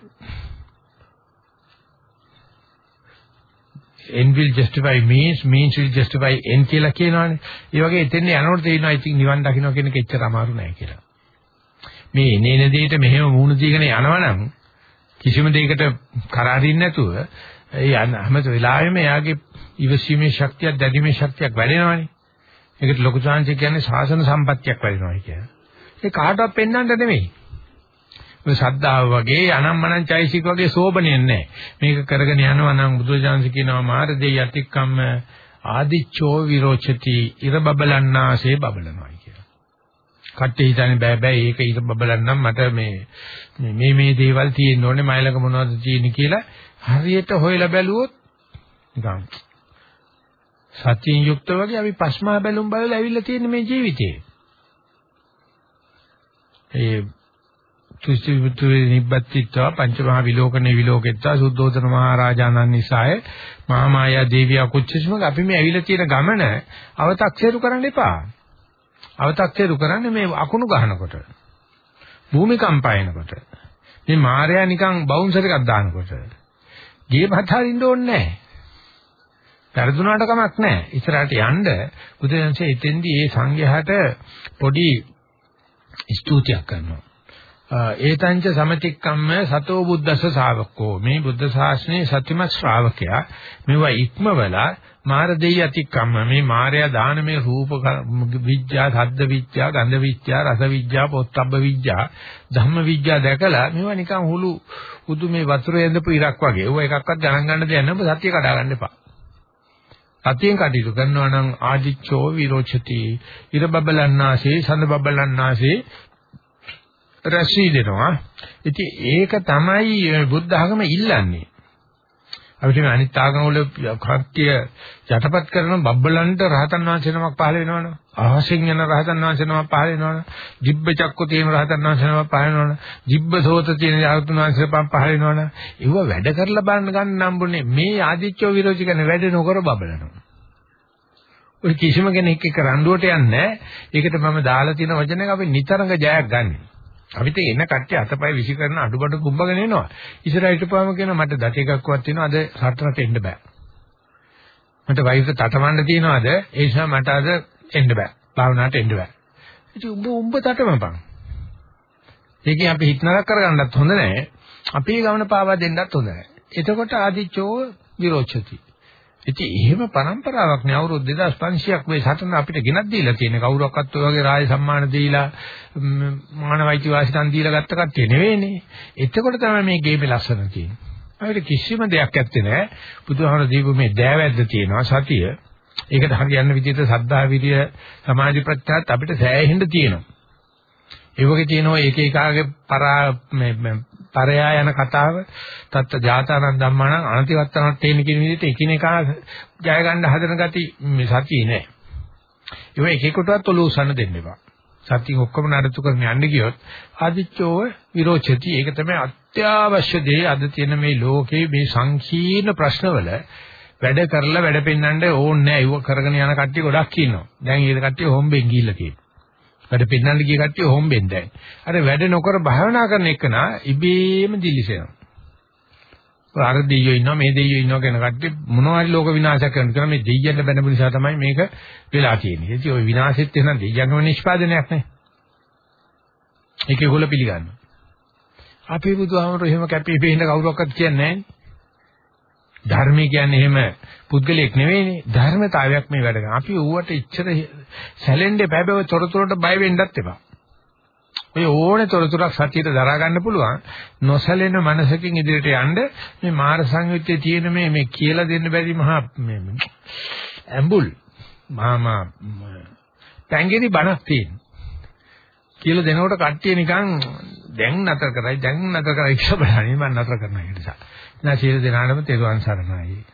end will justify means means will justify end කියලා කියනවානේ. ඒ වගේ එතෙන් යනකොට තේරෙනවා ඉතින් නිවන් දකින්න කියන එක එච්චර අමාරු නෑ කියලා. මේ එනේන දෙයට මෙහෙම වුණ දීගෙන යනවනම් කිසිම දෙයකට කරාරින්න නැතුව ඒ හැම වෙලාවෙම එයාගේ ඉවසීමේ ශක්තියක් දැඩීමේ ශක්තියක් වැඩෙනවානේ. ඒකට ලොකු chance කියන්නේ ශාසන සම්පත්තියක් වැඩෙනවා කියන්නේ. ඒ කාටවත් පෙන්වන්න නෙමෙයි. ඔය සද්දාව වගේ අනම්මනම් චෛසික වගේ සෝබනේ නැහැ. මේක කරගෙන යනවා නම් බුදුජානක කියනවා මාර්ගයේ යතික්කම්ම ආදිච්චෝ විරෝචති ඉර බබලන්නාසේ බබලනවා කියලා. කට්ටි හිතන්නේ බෑ බෑ ඒක ඉර බබලන්නම් මට මේ මේ මේ දේවල් තියෙන්න ඕනේ මයිලක මොනවද තියෙන්නේ කියලා හරියට හොයලා බැලුවොත් නිකන් සත්‍යයෙන් යුක්ත වගේ අපි පස්මා බැලුම් බලලා ඇවිල්ලා තියෙන මේ ජීවිතේ. ඒ තුස්ති පුතුවේ නිබ්බත්තිත්වා පංචමහා විලෝකනේ විලෝකෙත්වා සුද්ධෝදන මහරජාණන් නිසාය මහා මායා දේවිය අකුච්චිස්මක අපි මේ ඇවිල්ලා තියෙන ගමන අව탁සේරු කරන්න එපා. අව탁සේරු කරන්නේ මේ අකුණු ගහනකොට. භූමිකම්පයනකොට. මේ මායя නිකන් බවුන්සර් එකක් දානකොට. ගේ පහතරින්න ඕනේ නැහැ. පෙරදුනාට කමක් නැහැ. ඉස්සරහට යන්න බුදුන්සේ එතෙන්දී ඒ සංඝයාට පොඩි ස්තුතියක් කරනවා. ඒතංච සමතික්කම්ම සතෝ බුද්දස්ස ශාවකෝ මේ බුද්ධ ශාසනයේ සත්‍යමත් ශ්‍රාවකයා මේවා ඉක්මවලා මාර දෙයි අතික්කම්ම මේ මායя දාන මේ රූප විඥා සද්ද විඥා ගන්ධ විඥා රස විඥා පොත්බ්බ විඥා ධම්ම විඥා දැකලා මේවා නිකන් හුළු උදු මේ වතුරේ ඇඳපු ඉරක් වගේ. ඒව එකක්වත් ගණන් ගන්න දෙයක් නෑ. ඔබ සත්‍ය කඩා ගන්න එපා. සතියෙන් කටයුතු කරනවා නම් ආදිච්චෝ විරෝචති ඉර බබලන්නාසේ සඳ බබලන්නාසේ රැසී දෙනවා. ඉතින් ඒක තමයි බුද්ධ ආගම ඉල්ලන්නේ. අපිට මේ අනිත් ආගම වල කට්ටිය යටපත් කරන බබ්බලන්ට රහතන් වහන්සේ නමක් පහල වෙනවනේ. අහසින් යන රහතන් වහන්සේ නමක් පහල වෙනවනේ. ජිබ්බ චක්කු තියෙන රහතන් වහන්සේ නමක් පහල වෙනවනේ. ජිබ්බ සෝත තියෙන රහතන් වහන්සේ නමක් පහල වෙනවනේ. ඒව වැඩ කරලා බලන්න ගන්න නම්බුනේ මේ ආදිච්චෝ විරෝධි කරන වැඩ නොකර බබලනවා. ඔය කිසිම කෙනෙක් එක්ක රණ්ඩුවට යන්නේ නැහැ. ඒකට මම දාලා තියෙන වචනයක අපි නිතරම ජයක් ගන්නෙ. අපිට එන කට්ටිය අතපය විසි කරන අඩුබඩු කුඹගෙන එනවා. ඉස්සරහට හිටපුවාම කියනවා මට දත එකක්වත් තියෙනවා අද සතරට එන්න බෑ. මට වයිෆ් තටමන්න තියෙනවාද ඒ නිසා මට අද එන්න බෑ. භාවනාවට එන්න බෑ. ඉතින් උඹ උඹ තටමපන්. ඒකෙන් අපි හිත නරක කරගන්නත් හොඳ නැහැ. අපේ ගමන පාවා දෙන්නත් හොඳ නැහැ. එතකොට ආදිච්චෝ විරෝචති. ඉතින් එහෙම પરම්පරාවක් නේ අවුරුදු 2500ක් මේ සටන අපිට ගෙනත් දීලා තියෙන කවුරක්වත් ඔය වගේ රාජ සම්මාන දීලා මානවයිති වාසිකම් දීලා ගත්ත කට්ටිය නෙවෙයිනේ. එතකොට තමයි මේ ගේමේ ලස්සන තියෙන්නේ. අපිට කිසිම දෙයක් ඇත්තේ නැහැ. බුදුහාමර දීපු මේ දෑවැද්ද තියෙනවා සතිය. ඒකට හරියන්න විදිහට සද්ධා විරිය සමාධි ප්‍රත්‍යාත් අපිට සෑහෙන්න තියෙනවා. ඒ වගේ තියෙනවා එක එකාගේ පරා මේ පරයා යන කතාව තත්ත ජාතානන් ධම්මානං අනතිවත්තනක් තේන කියන විදිහට එකිනෙකා ජය ගන්න හදන ගති මේ සතියේ නෑ. ඒක එකෙකුටවත් ඔලුව උසන්න දෙන්න එපා. සතිය ඔක්කොම නඩත්තු කරගෙන යන්න ගියොත් ආදිච්චෝව විරෝචති. ඒක තමයි අත්‍යවශ්‍ය දේ අද තියෙන මේ ලෝකේ මේ සංකීර්ණ ප්‍රශ්නවල වැඩ කරලා වැඩ පෙන්වන්න ඕනේ නෑ. ඒව කරගෙන යන කට්ටිය ගොඩක් ඉන්නවා. දැන් ඒ කට්ටිය හොම්බෙන් ගිහිල්ලා තියෙනවා. වැඩ පෙන්නන්න ගිය කට්ටිය හොම්බෙන් දැන්. අර වැඩ නොකර භාවනා කරන එකන ඉබේම දිලිසෙනවා. අර දෙයියෝ ඉන්නවා මේ දෙයියෝ ඉන්නවා කියන කට්ටිය මොනවාරි ලෝක විනාශයක් කරන මේ දෙයියන්ට බැනපු නිසා තමයි මේක වෙලා තියෙන්නේ. ඉතින් ওই විනාශෙත් වෙන දෙයියන්ගම නිෂ්පාදනයක් නේ. ඒක ඒගොල්ලෝ පිළිගන්නවා. අපේ බුදුහාමර එහෙම කැපී පෙනෙන කවුරක්වත් කියන්නේ නැහැ. ධර්මය කියන්නේ එහෙම පුද්ගලයෙක් නෙවෙයිනේ ධර්මතාවයක් මේ වැඩ කරන. අපි ඌවට ඉච්ඡර සැලෙන්නේ බෑබව තොරතුරට බය වෙන්නත් එපා. ඔය ඕනේ තොරතුරක් සතියට දරා ගන්න පුළුවන් නොසැලෙන මනසකින් ඉදිරියට යන්න මේ මාර සංයුත්තේ තියෙන මේ මේ කියලා දෙන්න බැරි මහා මේ ඇඹුල් මාමා තැංගිරි බණක් තියෙන. කියලා දෙනකොට කට්ටිය නිකන් දැන් නතර කරයි දැන් නතර කරයි කියලා බලන්නේ මම නතර කරනවා ඒ නිසා. නැසීල දෙනාටම තෙරුවන් සරණයි.